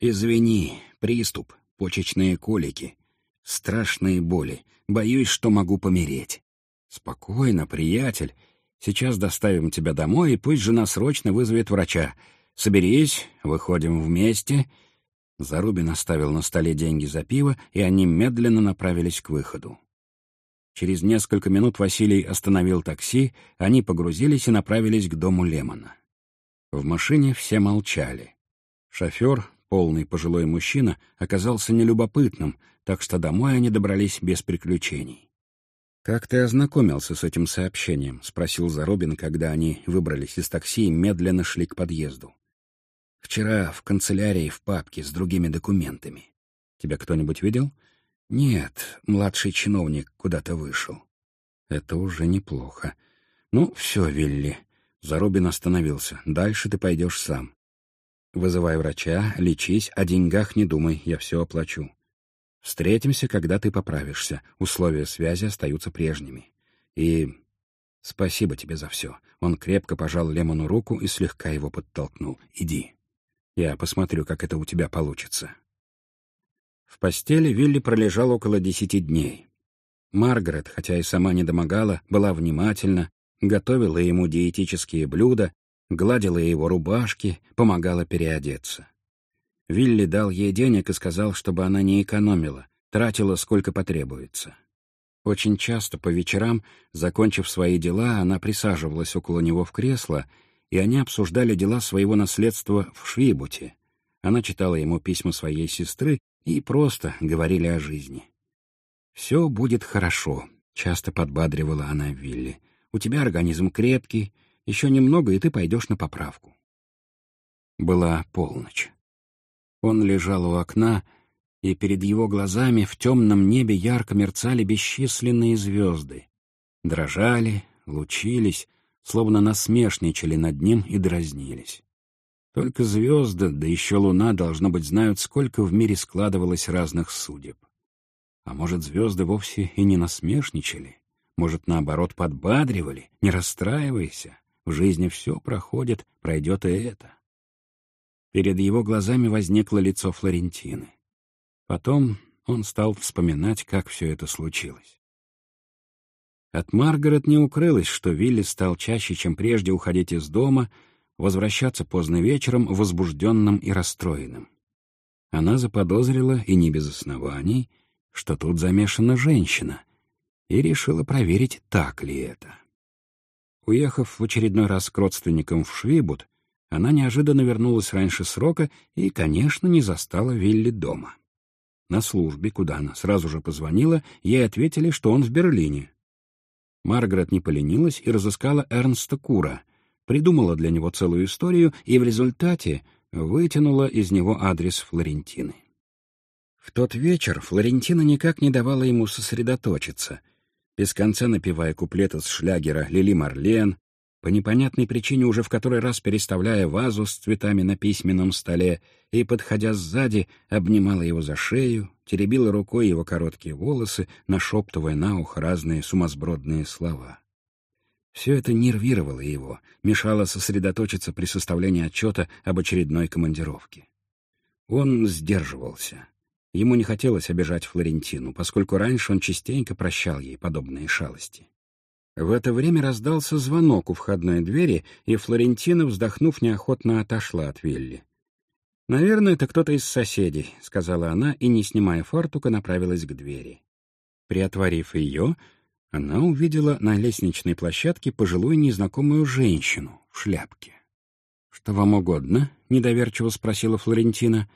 «Извини, приступ, почечные колики. Страшные боли. Боюсь, что могу помереть. Спокойно, приятель. Сейчас доставим тебя домой, и пусть жена срочно вызовет врача. Соберись, выходим вместе. Зарубин оставил на столе деньги за пиво, и они медленно направились к выходу. Через несколько минут Василий остановил такси, они погрузились и направились к дому Лемона. В машине все молчали. Шофер, полный пожилой мужчина, оказался нелюбопытным, так что домой они добрались без приключений. «Как ты ознакомился с этим сообщением?» — спросил Заробин, когда они выбрались из такси и медленно шли к подъезду. «Вчера в канцелярии в папке с другими документами. Тебя кто-нибудь видел?» «Нет, младший чиновник куда-то вышел». «Это уже неплохо. Ну, все, Вилли». Зарубин остановился. «Дальше ты пойдешь сам. Вызывай врача, лечись, о деньгах не думай, я все оплачу. Встретимся, когда ты поправишься. Условия связи остаются прежними. И спасибо тебе за все. Он крепко пожал Лемону руку и слегка его подтолкнул. Иди. Я посмотрю, как это у тебя получится. В постели Вилли пролежал около десяти дней. Маргарет, хотя и сама не домогала, была внимательна, готовила ему диетические блюда, гладила его рубашки, помогала переодеться. Вилли дал ей денег и сказал, чтобы она не экономила, тратила сколько потребуется. Очень часто по вечерам, закончив свои дела, она присаживалась около него в кресло, и они обсуждали дела своего наследства в Швибуте. Она читала ему письма своей сестры и просто говорили о жизни. «Все будет хорошо», — часто подбадривала она Вилли. «У тебя организм крепкий, еще немного, и ты пойдешь на поправку». Была полночь. Он лежал у окна, и перед его глазами в темном небе ярко мерцали бесчисленные звезды. Дрожали, лучились, словно насмешничали над ним и дразнились. Только звезды, да еще луна, должно быть, знают, сколько в мире складывалось разных судеб. А может, звезды вовсе и не насмешничали? Может, наоборот, подбадривали? Не расстраивайся, в жизни все проходит, пройдет и это. Перед его глазами возникло лицо Флорентины. Потом он стал вспоминать, как все это случилось. От Маргарет не укрылось, что Вилли стал чаще, чем прежде, уходить из дома, возвращаться поздно вечером, возбужденным и расстроенным. Она заподозрила, и не без оснований, что тут замешана женщина, и решила проверить, так ли это. Уехав в очередной раз к родственникам в Швибут, она неожиданно вернулась раньше срока и, конечно, не застала Вилли дома. На службе, куда она сразу же позвонила, ей ответили, что он в Берлине. Маргарет не поленилась и разыскала Эрнста Кура, придумала для него целую историю и в результате вытянула из него адрес Флорентины. В тот вечер Флорентина никак не давала ему сосредоточиться, без конца напевая куплеты с шлягера «Лили Марлен», по непонятной причине уже в который раз переставляя вазу с цветами на письменном столе и, подходя сзади, обнимала его за шею, теребила рукой его короткие волосы, нашептывая на ухо разные сумасбродные слова. Все это нервировало его, мешало сосредоточиться при составлении отчета об очередной командировке. Он сдерживался. Ему не хотелось обижать Флорентину, поскольку раньше он частенько прощал ей подобные шалости. В это время раздался звонок у входной двери, и Флорентина, вздохнув, неохотно отошла от Вилли. «Наверное, это кто-то из соседей», — сказала она и, не снимая фартука, направилась к двери. Приотворив ее, она увидела на лестничной площадке пожилую незнакомую женщину в шляпке. «Что вам угодно?» — недоверчиво спросила Флорентина.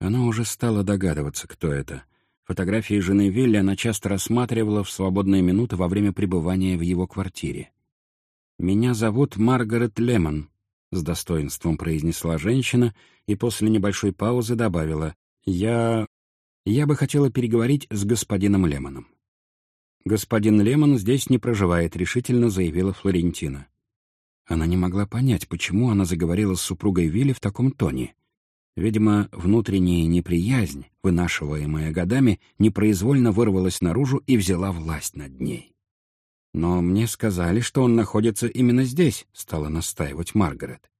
Она уже стала догадываться, кто это — Фотографии жены Вилли она часто рассматривала в свободные минуты во время пребывания в его квартире. «Меня зовут Маргарет Лемон», — с достоинством произнесла женщина и после небольшой паузы добавила. «Я... я бы хотела переговорить с господином Лемоном». «Господин Лемон здесь не проживает», — решительно заявила Флорентина. Она не могла понять, почему она заговорила с супругой Вилли в таком тоне. Видимо, внутренняя неприязнь, вынашиваемая годами, непроизвольно вырвалась наружу и взяла власть над ней. «Но мне сказали, что он находится именно здесь», — стала настаивать Маргарет.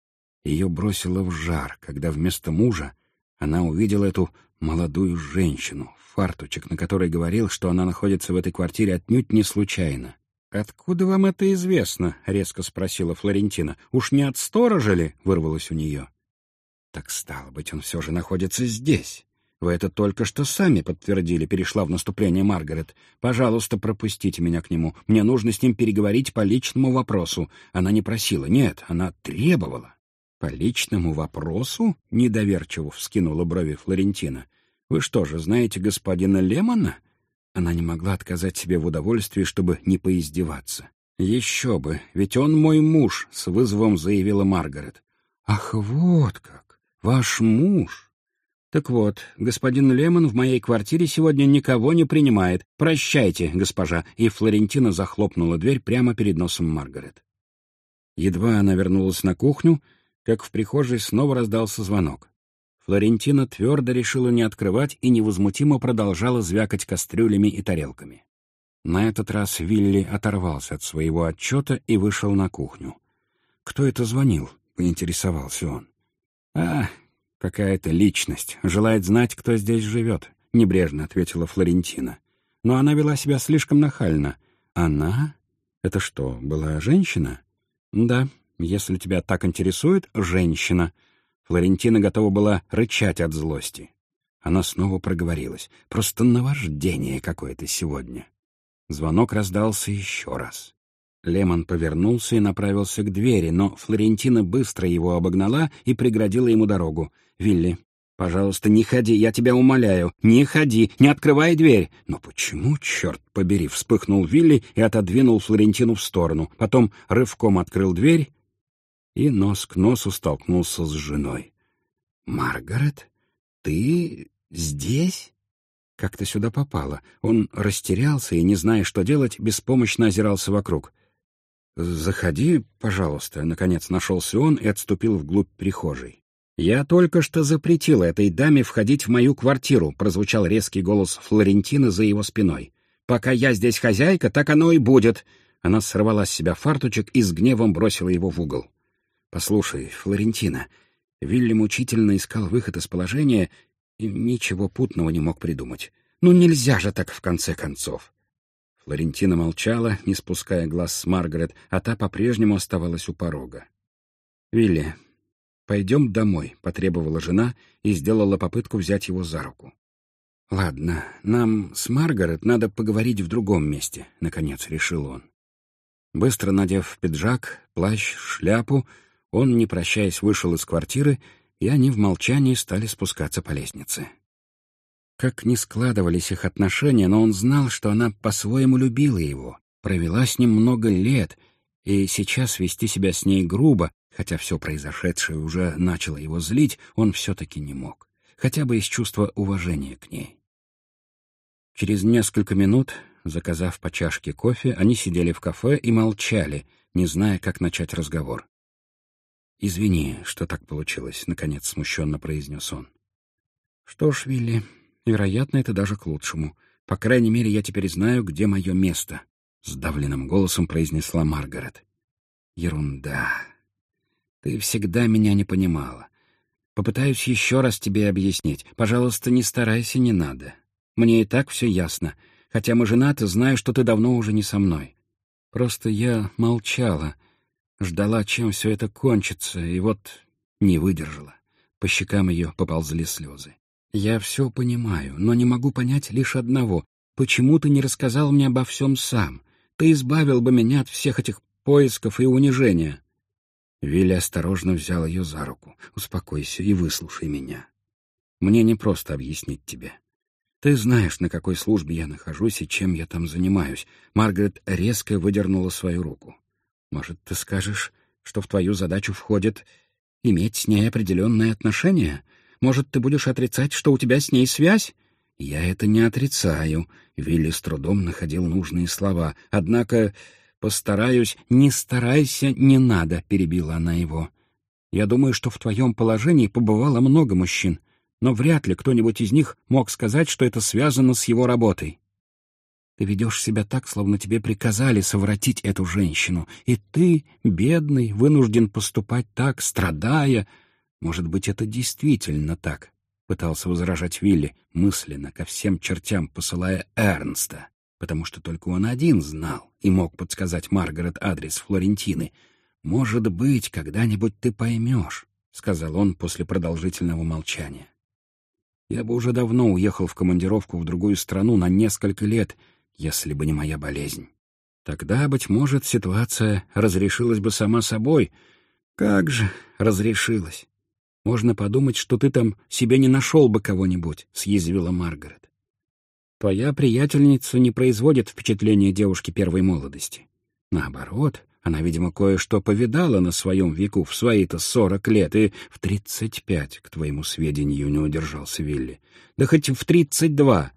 Ее бросило в жар, когда вместо мужа она увидела эту молодую женщину, фартучек, на которой говорил, что она находится в этой квартире отнюдь не случайно. «Откуда вам это известно?» — резко спросила Флорентина. «Уж не от сторожа ли?» — вырвалось у нее. Так стало быть, он все же находится здесь. Вы это только что сами подтвердили, перешла в наступление Маргарет. Пожалуйста, пропустите меня к нему. Мне нужно с ним переговорить по личному вопросу. Она не просила, нет, она требовала. По личному вопросу? Недоверчиво вскинула брови Флорентина. Вы что же, знаете господина Лемона? Она не могла отказать себе в удовольствии, чтобы не поиздеваться. «Еще бы, ведь он мой муж», — с вызовом заявила Маргарет. «Ах, вот как! Ваш муж? Так вот, господин Лемон в моей квартире сегодня никого не принимает. Прощайте, госпожа. И Флорентина захлопнула дверь прямо перед носом Маргарет. Едва она вернулась на кухню, как в прихожей снова раздался звонок. Флорентина твердо решила не открывать и невозмутимо продолжала звякать кастрюлями и тарелками. На этот раз Вилли оторвался от своего отчета и вышел на кухню. «Кто это звонил?» — поинтересовался он. «А, какая-то личность. Желает знать, кто здесь живет», — небрежно ответила Флорентина. Но она вела себя слишком нахально. «Она? Это что, была женщина?» «Да, если тебя так интересует, женщина». Флорентина готова была рычать от злости. Она снова проговорилась. «Просто наваждение какое-то сегодня». Звонок раздался еще раз. Лемон повернулся и направился к двери, но Флорентина быстро его обогнала и преградила ему дорогу. «Вилли, пожалуйста, не ходи, я тебя умоляю. Не ходи, не открывай дверь!» «Но почему, черт побери?» — вспыхнул Вилли и отодвинул Флорентину в сторону. Потом рывком открыл дверь и нос к носу столкнулся с женой. «Маргарет, ты здесь?» Как ты сюда попала? Он растерялся и, не зная, что делать, беспомощно озирался вокруг. «Заходи, пожалуйста», — наконец нашелся он и отступил вглубь прихожей. «Я только что запретил этой даме входить в мою квартиру», — прозвучал резкий голос Флорентины за его спиной. «Пока я здесь хозяйка, так оно и будет». Она сорвала с себя фартучек и с гневом бросила его в угол. «Послушай, Флорентина...» Вилли мучительно искал выход из положения и ничего путного не мог придумать. «Ну нельзя же так в конце концов!» Флорентина молчала, не спуская глаз с Маргарет, а та по-прежнему оставалась у порога. «Вилли, пойдем домой», — потребовала жена и сделала попытку взять его за руку. «Ладно, нам с Маргарет надо поговорить в другом месте», — наконец решил он. Быстро надев пиджак, плащ, шляпу, он, не прощаясь, вышел из квартиры, и они в молчании стали спускаться по лестнице. Как ни складывались их отношения, но он знал, что она по-своему любила его, провела с ним много лет, и сейчас вести себя с ней грубо, хотя все произошедшее уже начало его злить, он все-таки не мог, хотя бы из чувства уважения к ней. Через несколько минут, заказав по чашке кофе, они сидели в кафе и молчали, не зная, как начать разговор. «Извини, что так получилось», — наконец смущенно произнес он. «Что ж, Вилли, Вероятно, это даже к лучшему. По крайней мере, я теперь знаю, где мое место», — сдавленным голосом произнесла Маргарет. «Ерунда. Ты всегда меня не понимала. Попытаюсь еще раз тебе объяснить. Пожалуйста, не старайся, не надо. Мне и так все ясно. Хотя мы женаты, знаю, что ты давно уже не со мной. Просто я молчала, ждала, чем все это кончится, и вот не выдержала. По щекам ее поползли слезы. «Я все понимаю, но не могу понять лишь одного. Почему ты не рассказал мне обо всем сам? Ты избавил бы меня от всех этих поисков и унижения». Вилли осторожно взял ее за руку. «Успокойся и выслушай меня. Мне не просто объяснить тебе. Ты знаешь, на какой службе я нахожусь и чем я там занимаюсь». Маргарет резко выдернула свою руку. «Может, ты скажешь, что в твою задачу входит иметь с ней определенные отношения?» Может, ты будешь отрицать, что у тебя с ней связь?» «Я это не отрицаю», — Вилли с трудом находил нужные слова. «Однако постараюсь...» «Не старайся, не надо», — перебила она его. «Я думаю, что в твоем положении побывало много мужчин, но вряд ли кто-нибудь из них мог сказать, что это связано с его работой. Ты ведешь себя так, словно тебе приказали совратить эту женщину, и ты, бедный, вынужден поступать так, страдая, может быть, это действительно так, — пытался возражать Вилли, мысленно, ко всем чертям посылая Эрнста, потому что только он один знал и мог подсказать Маргарет адрес Флорентины. «Может быть, когда-нибудь ты поймешь», — сказал он после продолжительного молчания. «Я бы уже давно уехал в командировку в другую страну на несколько лет, если бы не моя болезнь. Тогда, быть может, ситуация разрешилась бы сама собой. Как же разрешилась? Можно подумать, что ты там себе не нашел бы кого-нибудь, — съязвила Маргарет. Твоя приятельница не производит впечатления девушки первой молодости. Наоборот, она, видимо, кое-что повидала на своем веку в свои-то сорок лет и в тридцать пять, к твоему сведению, не удержался Вилли. Да хоть в тридцать два.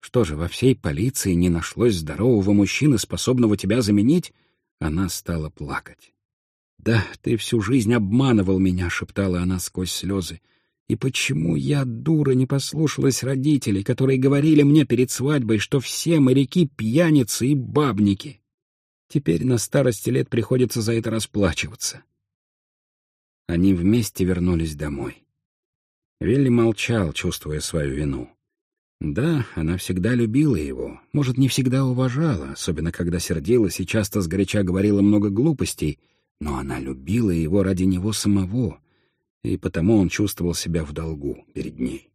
Что же, во всей полиции не нашлось здорового мужчины, способного тебя заменить? Она стала плакать. «Да, ты всю жизнь обманывал меня», — шептала она сквозь слезы. «И почему я, дура, не послушалась родителей, которые говорили мне перед свадьбой, что все моряки — пьяницы и бабники? Теперь на старости лет приходится за это расплачиваться». Они вместе вернулись домой. Вилли молчал, чувствуя свою вину. Да, она всегда любила его, может, не всегда уважала, особенно когда сердилась и часто сгоряча говорила много глупостей — но она любила его ради него самого. и потому он чувствовал себя в долгу перед ней.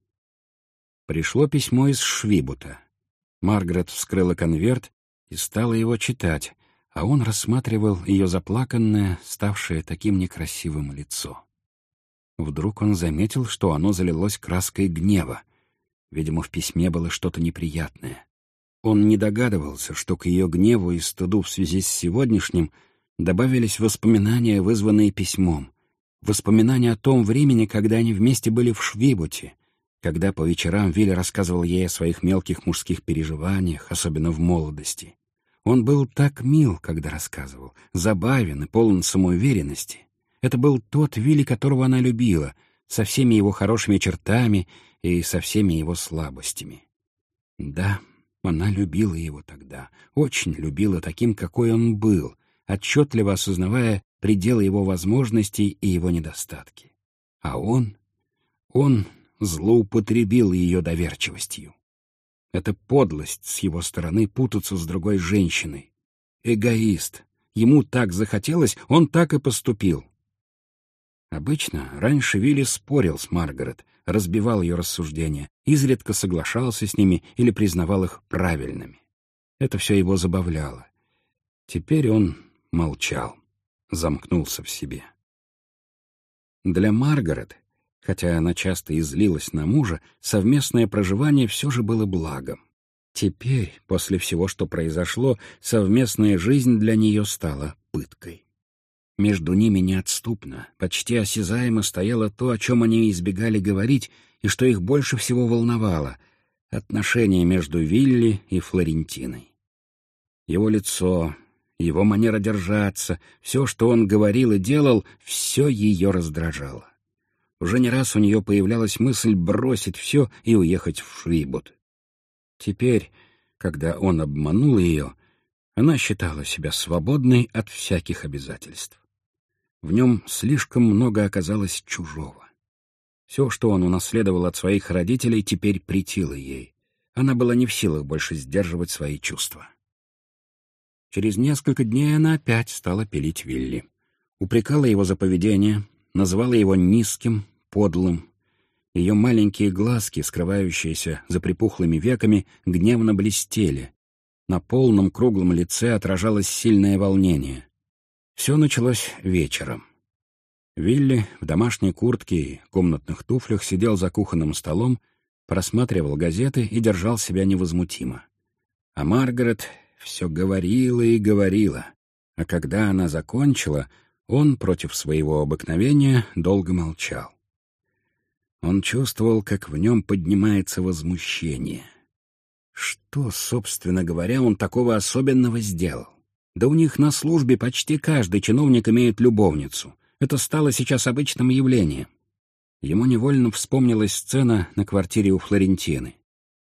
Пришло письмо из Швибута. Маргарет вскрыла конверт и стала его читать, а он рассматривал ее заплаканное, ставшее таким некрасивым лицо. Вдруг он заметил, что оно залилось краской гнева. Видимо, в письме было что-то неприятное. Он не догадывался, что к ее гневу и стыду в связи с сегодняшним добавились воспоминания, вызванные письмом. Воспоминания о том времени, когда они вместе были в Швибуте, когда по вечерам Вилли рассказывал ей о своих мелких мужских переживаниях, особенно в молодости. Он был так мил, когда рассказывал, забавен и полон самоуверенности. Это был тот Вилли, которого она любила, со всеми его хорошими чертами и со всеми его слабостями. Да, она любила его тогда, очень любила таким, какой он был, отчетливо осознавая пределы его возможностей и его недостатки. А он, он злоупотребил ее доверчивостью. Это подлость с его стороны путаться с другой женщиной. Эгоист. Ему так захотелось, он так и поступил. Обычно раньше Вилли спорил с Маргарет, разбивал ее рассуждения, изредка соглашался с ними или признавал их правильными. Это все его забавляло. Теперь он молчал, замкнулся в себе. Для Маргарет, хотя она часто излилась на мужа, совместное проживание все же было благом. Теперь, после всего, что произошло, совместная жизнь для нее стала пыткой. Между ними неотступно, почти осязаемо стояло то, о чем они избегали говорить, и что их больше всего волновало — отношения между Вилли и Флорентиной. Его лицо, его манера держаться, все, что он говорил и делал, все ее раздражало. Уже не раз у нее появлялась мысль бросить все и уехать в Швибут. Теперь, когда он обманул ее, она считала себя свободной от всяких обязательств. В нем слишком много оказалось чужого. Все, что он унаследовал от своих родителей, теперь претило ей. Она была не в силах больше сдерживать свои чувства. Через несколько дней она опять стала пилить Вилли. Упрекала его за поведение, называла его низким, подлым. Ее маленькие глазки, скрывающиеся за припухлыми веками, гневно блестели. На полном круглом лице отражалось сильное волнение. Все началось вечером. Вилли в домашней куртке и комнатных туфлях сидел за кухонным столом, просматривал газеты и держал себя невозмутимо. А Маргарет все говорила и говорила, а когда она закончила, он, против своего обыкновения, долго молчал. Он чувствовал, как в нем поднимается возмущение. Что, собственно говоря, он такого особенного сделал? Да у них на службе почти каждый чиновник имеет любовницу. Это стало сейчас обычным явлением. Ему невольно вспомнилась сцена на квартире у Флорентины.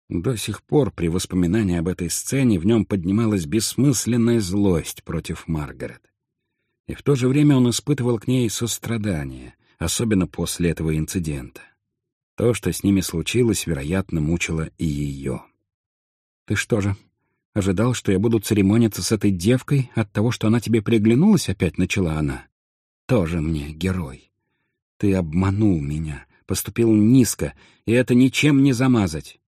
До сих пор при воспоминании об этой сцене в нем поднималась бессмысленная злость против Маргарет. И в то же время он испытывал к ней сострадание, особенно после этого инцидента. То, что с ними случилось, вероятно, мучило и ее. «Ты что же, Ожидал, что я буду церемониться с этой девкой от того, что она тебе приглянулась, опять начала она. Тоже мне герой. Ты обманул меня, поступил низко, и это ничем не замазать.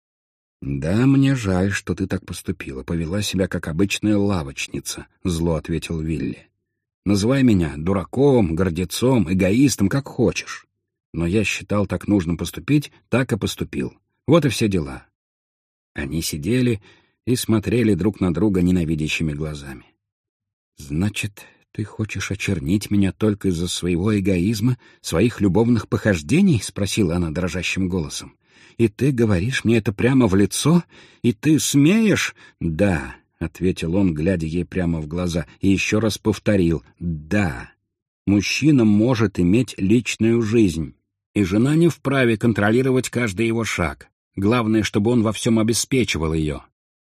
Да, мне жаль, что ты так поступила, повела себя как обычная лавочница, зло ответил Вилли. Называй меня дураком, гордецом, эгоистом, как хочешь. Но я считал так нужно поступить, так и поступил. Вот и все дела. Они сидели и смотрели друг на друга ненавидящими глазами. «Значит, ты хочешь очернить меня только из-за своего эгоизма, своих любовных похождений?» — спросила она дрожащим голосом. «И ты говоришь мне это прямо в лицо? И ты смеешь?» «Да», — ответил он, глядя ей прямо в глаза, и еще раз повторил «да». Мужчина может иметь личную жизнь, и жена не вправе контролировать каждый его шаг. Главное, чтобы он во всем обеспечивал ее.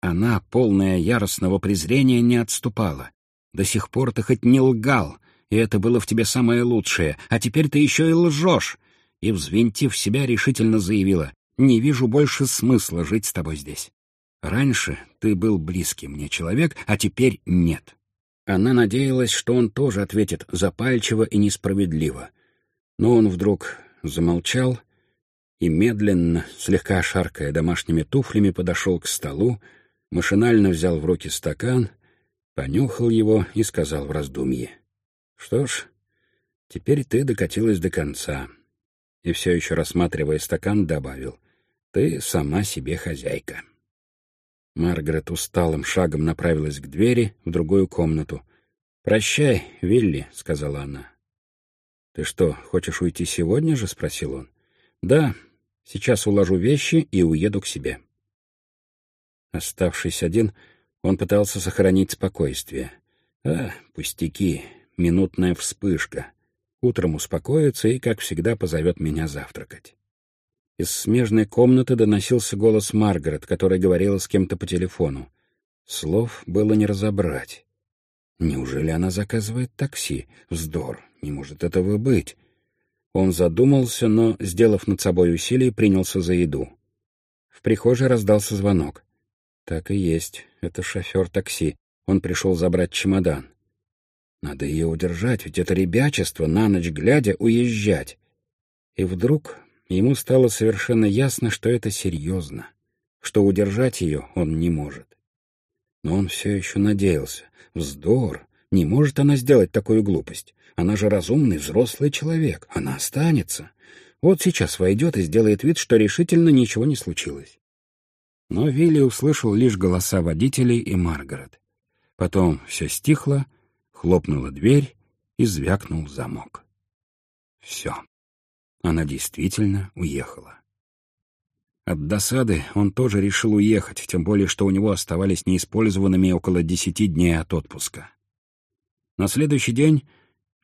Она, полная яростного презрения, не отступала. До сих пор ты хоть не лгал, и это было в тебе самое лучшее, а теперь ты еще и лжешь. И, взвинтив себя, решительно заявила, «Не вижу больше смысла жить с тобой здесь. Раньше ты был близкий мне человек, а теперь нет». Она надеялась, что он тоже ответит запальчиво и несправедливо. Но он вдруг замолчал и медленно, слегка шаркая домашними туфлями, подошел к столу, машинально взял в руки стакан, понюхал его и сказал в раздумье. «Что ж, теперь ты докатилась до конца». И все еще рассматривая стакан, добавил. «Ты сама себе хозяйка». Маргарет усталым шагом направилась к двери в другую комнату. «Прощай, Вилли», — сказала она. «Ты что, хочешь уйти сегодня же?» — спросил он. «Да, сейчас уложу вещи и уеду к себе». Оставшись один, он пытался сохранить спокойствие. А, пустяки, минутная вспышка. Утром успокоится и, как всегда, позовет меня завтракать. Из смежной комнаты доносился голос Маргарет, которая говорила с кем-то по телефону. Слов было не разобрать. Неужели она заказывает такси? Вздор, не может этого быть. Он задумался, но, сделав над собой усилие, принялся за еду. В прихожей раздался звонок. Так и есть, это шофер такси. Он пришел забрать чемодан. Надо ее удержать, ведь это ребячество, на ночь глядя, уезжать. И вдруг ему стало совершенно ясно, что это серьезно, что удержать ее он не может. Но он все еще надеялся. Вздор! Не может она сделать такую глупость. Она же разумный взрослый человек. Она останется. Вот сейчас войдет и сделает вид, что решительно ничего не случилось. Но Вилли услышал лишь голоса водителей и Маргарет. Потом все стихло, хлопнула дверь и звякнул замок. Все. Она действительно уехала. От досады он тоже решил уехать, тем более, что у него оставались неиспользованными около десяти дней от отпуска. На следующий день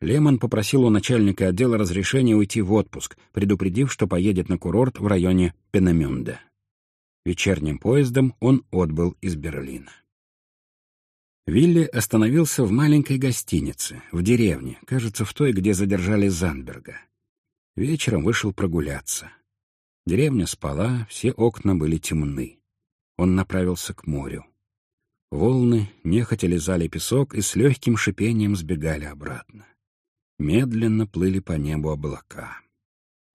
Лемон попросил у начальника отдела разрешения уйти в отпуск, предупредив, что поедет на курорт в районе Пенамюнде. Вечерним поездом он отбыл из Берлина. Вилли остановился в маленькой гостинице, в деревне, кажется, в той, где задержали Занберга. Вечером вышел прогуляться. Деревня спала, все окна были темны. Он направился к морю. Волны нехотя лизали песок и с легким шипением сбегали обратно. Медленно плыли по небу облака.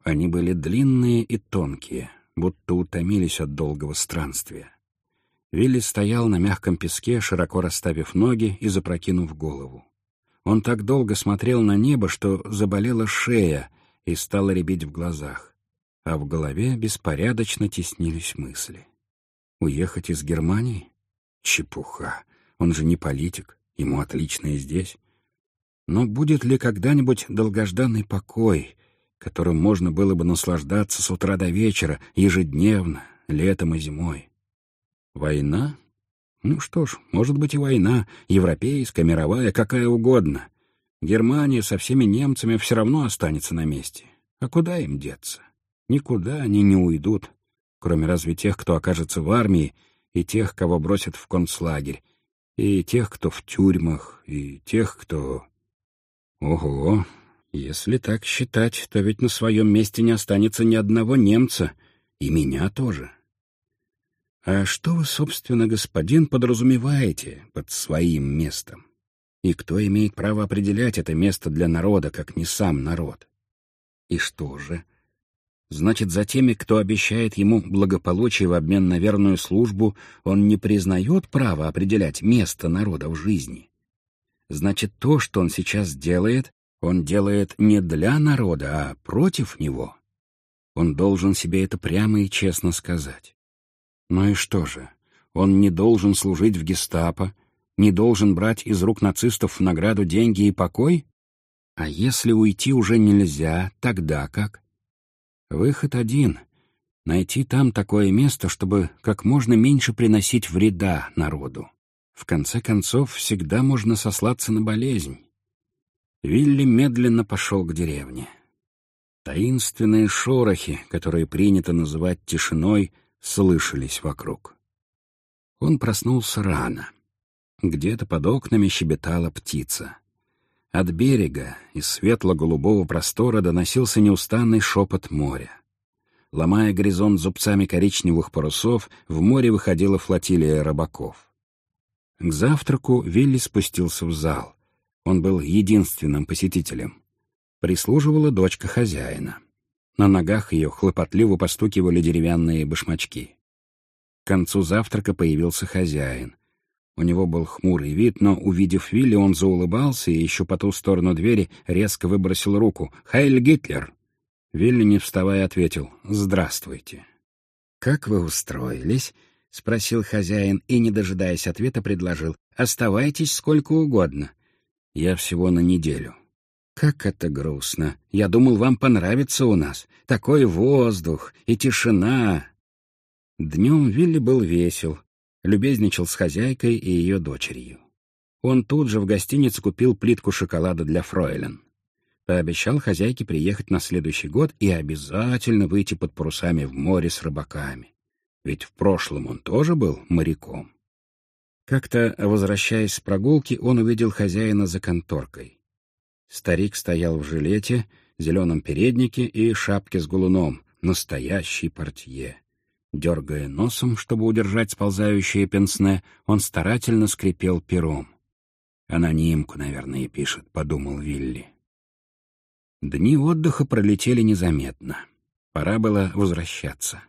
Они были длинные и тонкие, будто утомились от долгого странствия. Вилли стоял на мягком песке, широко расставив ноги и запрокинув голову. Он так долго смотрел на небо, что заболела шея и стала рябить в глазах, а в голове беспорядочно теснились мысли. Уехать из Германии? Чепуха. Он же не политик, ему отлично и здесь. Но будет ли когда-нибудь долгожданный покой, которым можно было бы наслаждаться с утра до вечера, ежедневно, летом и зимой? Война? Ну что ж, может быть и война, европейская, мировая, какая угодно. Германия со всеми немцами все равно останется на месте. А куда им деться? Никуда они не уйдут, кроме разве тех, кто окажется в армии, и тех, кого бросят в концлагерь, и тех, кто в тюрьмах, и тех, кто... Ого, если так считать, то ведь на своем месте не останется ни одного немца, и меня тоже. А что вы, собственно, господин, подразумеваете под своим местом? И кто имеет право определять это место для народа, как не сам народ? И что же? Значит, за теми, кто обещает ему благополучие в обмен на верную службу, он не признает права определять место народа в жизни. Значит, то, что он сейчас делает, он делает не для народа, а против него. Он должен себе это прямо и честно сказать. Ну и что же, он не должен служить в гестапо, не должен брать из рук нацистов в награду деньги и покой? А если уйти уже нельзя, тогда как? Выход один — найти там такое место, чтобы как можно меньше приносить вреда народу. В конце концов, всегда можно сослаться на болезнь. Вилли медленно пошел к деревне. Таинственные шорохи, которые принято называть тишиной — слышались вокруг. Он проснулся рано. Где-то под окнами щебетала птица. От берега из светло-голубого простора доносился неустанный шепот моря. Ломая горизонт зубцами коричневых парусов, в море выходила флотилия рыбаков. К завтраку Вилли спустился в зал. Он был единственным посетителем. Прислуживала дочка хозяина. На ногах ее хлопотливо постукивали деревянные башмачки. К концу завтрака появился хозяин. У него был хмурый вид, но, увидев Вилли, он заулыбался и еще по ту сторону двери резко выбросил руку. «Хайль Гитлер!» Вилли, не вставая, ответил «Здравствуйте». «Как вы устроились?» — спросил хозяин и, не дожидаясь ответа, предложил «Оставайтесь сколько угодно». «Я всего на неделю». «Как это грустно! Я думал, вам понравится у нас. Такой воздух и тишина!» Днем Вилли был весел, любезничал с хозяйкой и ее дочерью. Он тут же в гостинице купил плитку шоколада для фройлен. Пообещал хозяйке приехать на следующий год и обязательно выйти под парусами в море с рыбаками. Ведь в прошлом он тоже был моряком. Как-то, возвращаясь с прогулки, он увидел хозяина за конторкой. Старик стоял в жилете, зеленом переднике и шапке с гулуном, настоящий портье. Дергая носом, чтобы удержать сползающее пенсне, он старательно скрипел пером. «Анонимку, наверное, пишет», — подумал Вилли. Дни отдыха пролетели незаметно. Пора было возвращаться.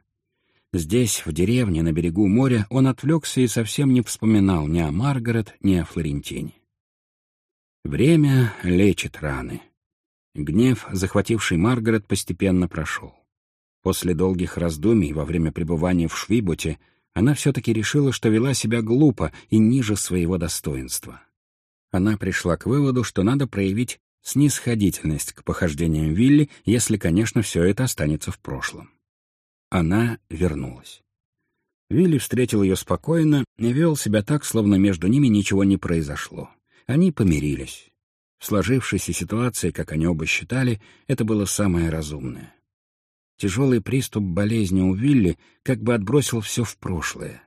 Здесь, в деревне, на берегу моря, он отвлекся и совсем не вспоминал ни о Маргарет, ни о Флорентине. Время лечит раны. Гнев, захвативший Маргарет, постепенно прошел. После долгих раздумий во время пребывания в Швибуте она все-таки решила, что вела себя глупо и ниже своего достоинства. Она пришла к выводу, что надо проявить снисходительность к похождениям Вилли, если, конечно, все это останется в прошлом. Она вернулась. Вилли встретил ее спокойно и вел себя так, словно между ними ничего не произошло. Они помирились. В сложившейся ситуации, как они оба считали, это было самое разумное. Тяжелый приступ болезни у Вилли как бы отбросил все в прошлое.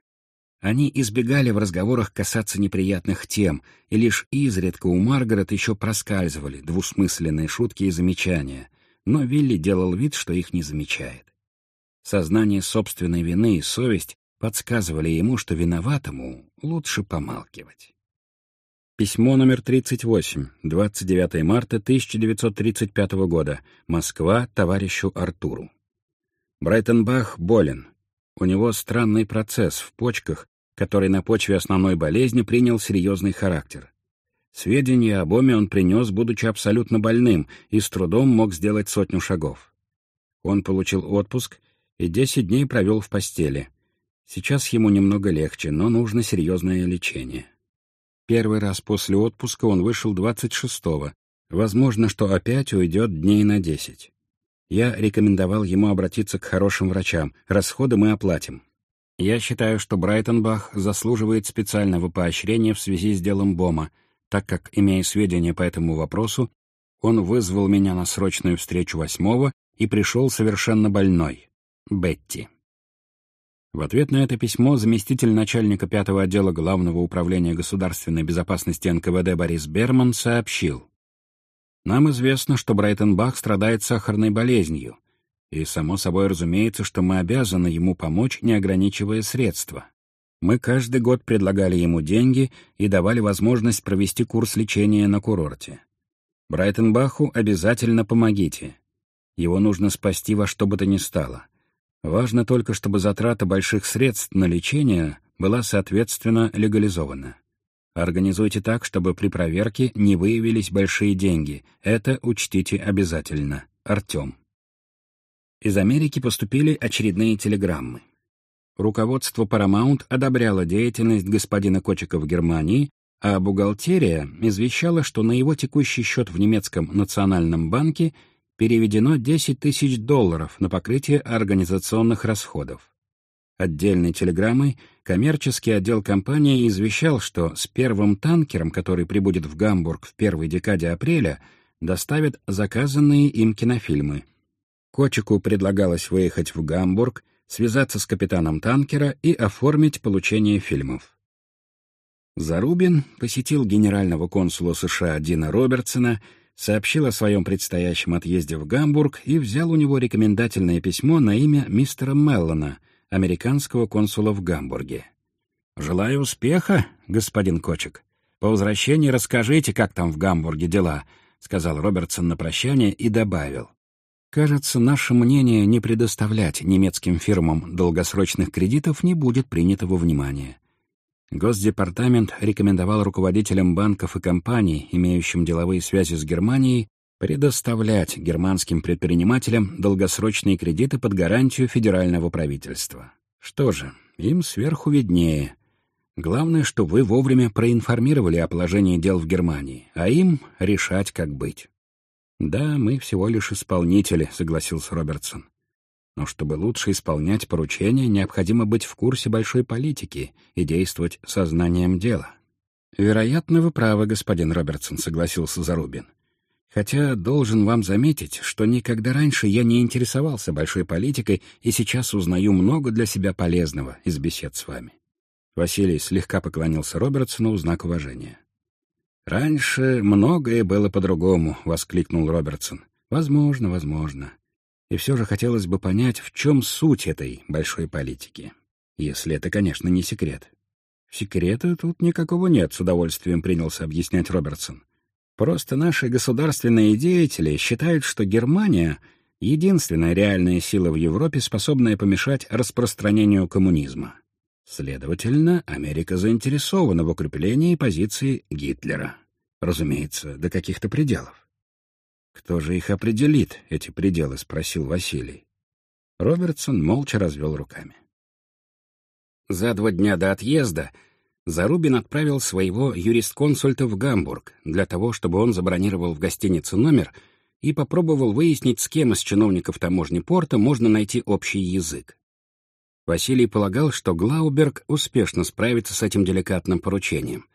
Они избегали в разговорах касаться неприятных тем, и лишь изредка у Маргарет еще проскальзывали двусмысленные шутки и замечания, но Вилли делал вид, что их не замечает. Сознание собственной вины и совесть подсказывали ему, что виноватому лучше помалкивать. Письмо номер 38, 29 марта 1935 года, Москва, товарищу Артуру. Брайтенбах болен. У него странный процесс в почках, который на почве основной болезни принял серьезный характер. Сведения об оме он принес, будучи абсолютно больным, и с трудом мог сделать сотню шагов. Он получил отпуск и десять дней провел в постели. Сейчас ему немного легче, но нужно серьезное лечение. Первый раз после отпуска он вышел 26-го. Возможно, что опять уйдет дней на десять. Я рекомендовал ему обратиться к хорошим врачам. Расходы мы оплатим. Я считаю, что Брайтонбах заслуживает специального поощрения в связи с делом Бома, так как, имея сведения по этому вопросу, он вызвал меня на срочную встречу восьмого и пришел совершенно больной. Бетти. В ответ на это письмо заместитель начальника пятого отдела Главного управления государственной безопасности НКВД Борис Берман сообщил, нам известно, что Брайтенбах страдает сахарной болезнью, и, само собой разумеется, что мы обязаны ему помочь, не ограничивая средства. Мы каждый год предлагали ему деньги и давали возможность провести курс лечения на курорте. Брайтенбаху обязательно помогите. Его нужно спасти во что бы то ни стало. Важно только, чтобы затрата больших средств на лечение была соответственно легализована. Организуйте так, чтобы при проверке не выявились большие деньги. Это учтите обязательно. Артем. Из Америки поступили очередные телеграммы. Руководство Paramount одобряло деятельность господина Кочика в Германии, а бухгалтерия извещала, что на его текущий счет в немецком национальном банке переведено 10 тысяч долларов на покрытие организационных расходов. Отдельной телеграммой коммерческий отдел компании извещал, что с первым танкером, который прибудет в Гамбург в первой декаде апреля, доставят заказанные им кинофильмы. Кочику предлагалось выехать в Гамбург, связаться с капитаном танкера и оформить получение фильмов. Зарубин посетил генерального консула США Дина Робертсона, сообщил о своем предстоящем отъезде в Гамбург и взял у него рекомендательное письмо на имя мистера Меллона — американского консула в Гамбурге. «Желаю успеха, господин Кочек. По возвращении расскажите, как там в Гамбурге дела», — сказал Робертсон на прощание и добавил. Кажется, наше мнение не предоставлять немецким фирмам долгосрочных кредитов не будет принято во внимание. Госдепартамент рекомендовал руководителям банков и компаний, имеющим деловые связи с Германией, предоставлять германским предпринимателям долгосрочные кредиты под гарантию федерального правительства. Что же, им сверху виднее. Главное, что вы вовремя проинформировали о положении дел в Германии, а им решать, как быть. «Да, мы всего лишь исполнители», — согласился Робертсон. «Но чтобы лучше исполнять поручения, необходимо быть в курсе большой политики и действовать сознанием дела». «Вероятно, вы правы, господин Робертсон», — согласился Зарубин. «Хотя должен вам заметить, что никогда раньше я не интересовался большой политикой и сейчас узнаю много для себя полезного из бесед с вами». Василий слегка поклонился Робертсону в знак уважения. «Раньше многое было по-другому», — воскликнул Робертсон. «Возможно, возможно. И все же хотелось бы понять, в чем суть этой большой политики. Если это, конечно, не секрет». «Секрета тут никакого нет», — с удовольствием принялся объяснять Робертсон. «Просто наши государственные деятели считают, что Германия — единственная реальная сила в Европе, способная помешать распространению коммунизма. Следовательно, Америка заинтересована в укреплении позиции Гитлера. Разумеется, до каких-то пределов. «Кто же их определит, эти пределы?» — спросил Василий. Робертсон молча развел руками. За два дня до отъезда Зарубин отправил своего юрисконсульта в Гамбург для того, чтобы он забронировал в гостинице номер и попробовал выяснить, с кем из чиновников таможни порта можно найти общий язык. Василий полагал, что Глауберг успешно справится с этим деликатным поручением.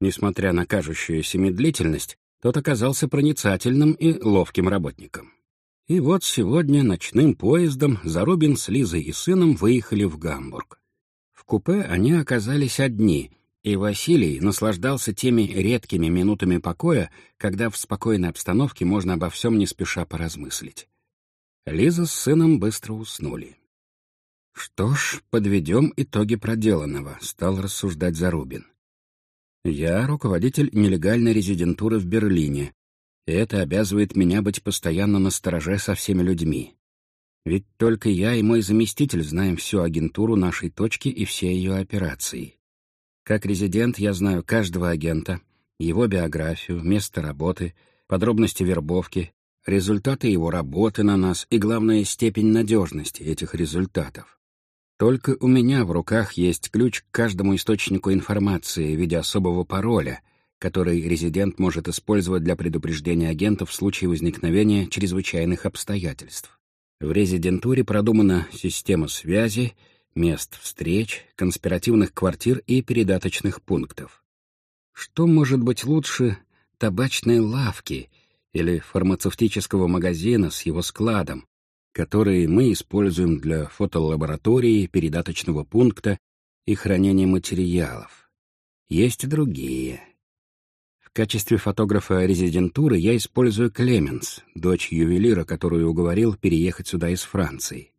Несмотря на кажущуюся медлительность, тот оказался проницательным и ловким работником. И вот сегодня ночным поездом Зарубин с Лизой и сыном выехали в Гамбург. В купе они оказались одни, и Василий наслаждался теми редкими минутами покоя, когда в спокойной обстановке можно обо всем не спеша поразмыслить. Лиза с сыном быстро уснули. «Что ж, подведем итоги проделанного», — стал рассуждать Зарубин. «Я руководитель нелегальной резидентуры в Берлине, и это обязывает меня быть постоянно на стороже со всеми людьми. Ведь только я и мой заместитель знаем всю агентуру нашей точки и все ее операции. Как резидент я знаю каждого агента, его биографию, место работы, подробности вербовки, результаты его работы на нас и, главное, степень надежности этих результатов. Только у меня в руках есть ключ к каждому источнику информации в виде особого пароля, который резидент может использовать для предупреждения агентов в случае возникновения чрезвычайных обстоятельств. В резидентуре продумана система связи, мест встреч, конспиративных квартир и передаточных пунктов. Что может быть лучше табачной лавки или фармацевтического магазина с его складом, которые мы используем для фотолаборатории, передаточного пункта и хранения материалов. Есть и другие. В качестве фотографа резидентуры я использую Клеменс, дочь ювелира, которую уговорил переехать сюда из Франции.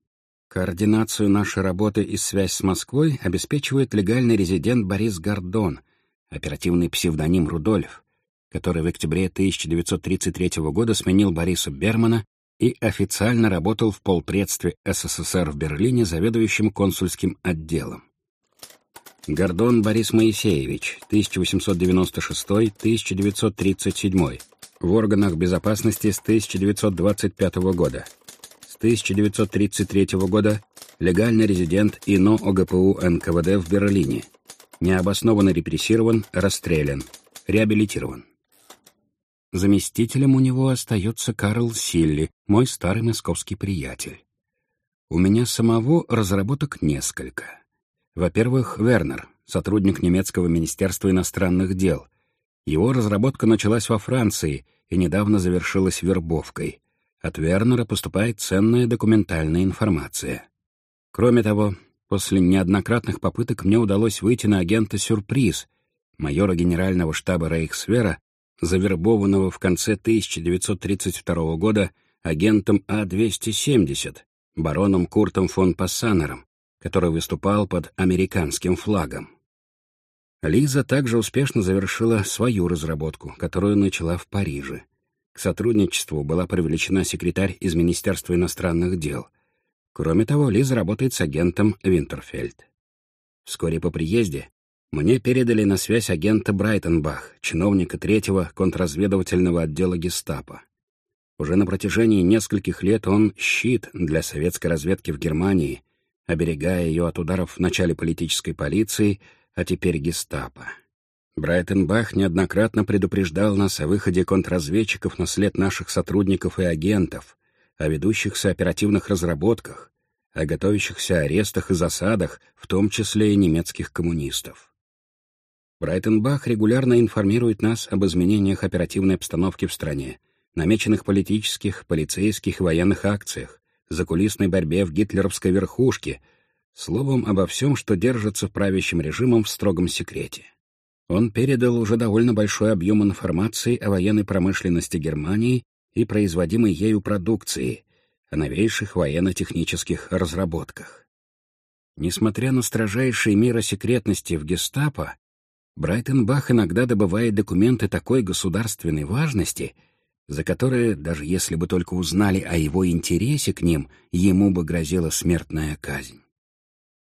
Координацию нашей работы и связь с Москвой обеспечивает легальный резидент Борис Гордон, оперативный псевдоним Рудольф, который в октябре 1933 года сменил Бориса Бермана и официально работал в полпредстве СССР в Берлине заведующим консульским отделом. Гордон Борис Моисеевич, 1896-1937, в органах безопасности с 1925 года. С 1933 года легальный резидент ИНО ОГПУ НКВД в Берлине. Необоснованно репрессирован, расстрелян, реабилитирован. Заместителем у него остается Карл Силли, мой старый московский приятель. У меня самого разработок несколько. Во-первых, Вернер, сотрудник немецкого министерства иностранных дел. Его разработка началась во Франции и недавно завершилась вербовкой. От Вернера поступает ценная документальная информация. Кроме того, после неоднократных попыток мне удалось выйти на агента «Сюрприз», майора генерального штаба Рейхсвера, завербованного в конце 1932 года агентом А-270, бароном Куртом фон Пассанером, который выступал под американским флагом. Лиза также успешно завершила свою разработку, которую начала в Париже. К сотрудничеству была привлечена секретарь из Министерства иностранных дел. Кроме того, Лиза работает с агентом Винтерфельд. Вскоре по приезде мне передали на связь агента Брайтенбах, чиновника третьего контрразведывательного отдела гестапо. Уже на протяжении нескольких лет он — щит для советской разведки в Германии, оберегая ее от ударов в начале политической полиции, а теперь гестапо. Брайтенбах неоднократно предупреждал нас о выходе контрразведчиков на след наших сотрудников и агентов, о ведущихся оперативных разработках, о готовящихся арестах и засадах, в том числе и немецких коммунистов. Брайтенбах регулярно информирует нас об изменениях оперативной обстановки в стране, намеченных политических, полицейских и военных акциях, закулисной борьбе в гитлеровской верхушке, словом, обо всем, что держится правящим режимом в строгом секрете. Он передал уже довольно большой объем информации о военной промышленности Германии и производимой ею продукции, о новейших военно-технических разработках. Несмотря на строжайшие меры секретности в гестапо, Брайтенбах иногда добывает документы такой государственной важности, за которые, даже если бы только узнали о его интересе к ним, ему бы грозила смертная казнь.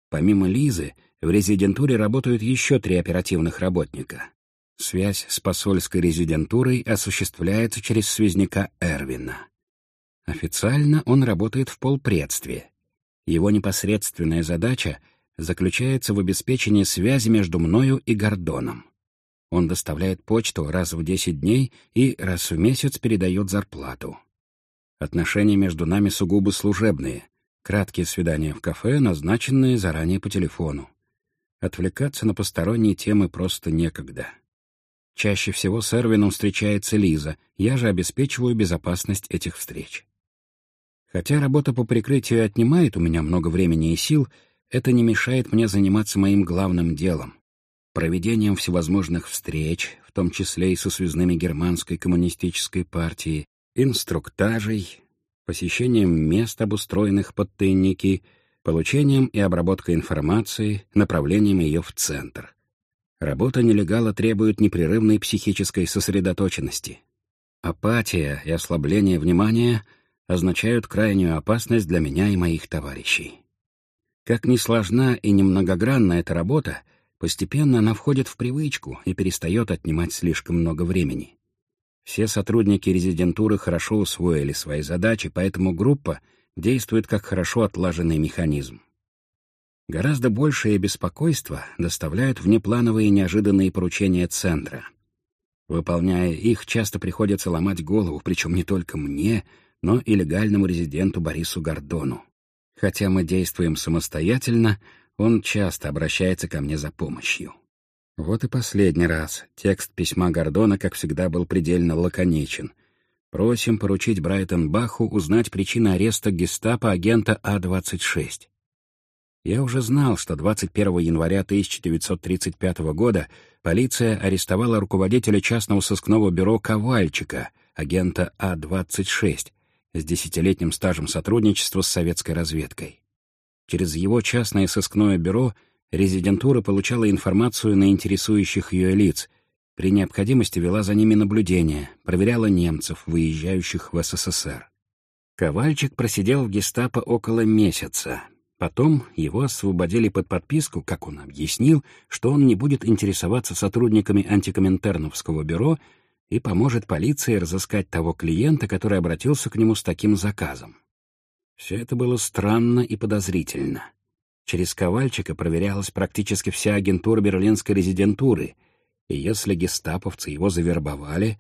Помимо Лизы, в резидентуре работают еще три оперативных работника. Связь с посольской резидентурой осуществляется через связняка Эрвина. Официально он работает в полпредстве. Его непосредственная задача заключается в обеспечении связи между мною и Гордоном. Он доставляет почту раз в 10 дней и раз в месяц передает зарплату. Отношения между нами сугубо служебные. Краткие свидания в кафе, назначенные заранее по телефону. Отвлекаться на посторонние темы просто некогда. Чаще всего с Эрвином встречается Лиза, я же обеспечиваю безопасность этих встреч. Хотя работа по прикрытию отнимает у меня много времени и сил, это не мешает мне заниматься моим главным делом — проведением всевозможных встреч, в том числе и со связными германской коммунистической партией, инструктажей, посещением мест, обустроенных под тайники, получением и обработкой информации, направлением ее в центр. Работа нелегала требует непрерывной психической сосредоточенности. Апатия и ослабление внимания означают крайнюю опасность для меня и моих товарищей. Как ни сложна и немногогранна эта работа, постепенно она входит в привычку и перестает отнимать слишком много времени. Все сотрудники резидентуры хорошо усвоили свои задачи, поэтому группа действует как хорошо отлаженный механизм. Гораздо большее беспокойство доставляют внеплановые неожиданные поручения Центра. Выполняя их, часто приходится ломать голову, причем не только мне, но и легальному резиденту Борису Гордону. Хотя мы действуем самостоятельно, он часто обращается ко мне за помощью. Вот и последний раз. Текст письма Гордона, как всегда, был предельно лаконичен. Просим поручить Брайтон Баху узнать причины ареста гестапо агента А-26. Я уже знал, что 21 января 1935 года полиция арестовала руководителя частного сыскного бюро Ковальчика, агента А-26, с десятилетним стажем сотрудничества с советской разведкой. Через его частное сыскное бюро резидентура получала информацию на интересующих ее лиц, при необходимости вела за ними наблюдение, проверяла немцев, выезжающих в СССР. Ковальчик просидел в гестапо около месяца. Потом его освободили под подписку, как он объяснил, что он не будет интересоваться сотрудниками антикоминтерновского бюро и поможет полиции разыскать того клиента, который обратился к нему с таким заказом. Все это было странно и подозрительно. Через Ковальчика проверялась практически вся агентура берлинской резидентуры, и если гестаповцы его завербовали,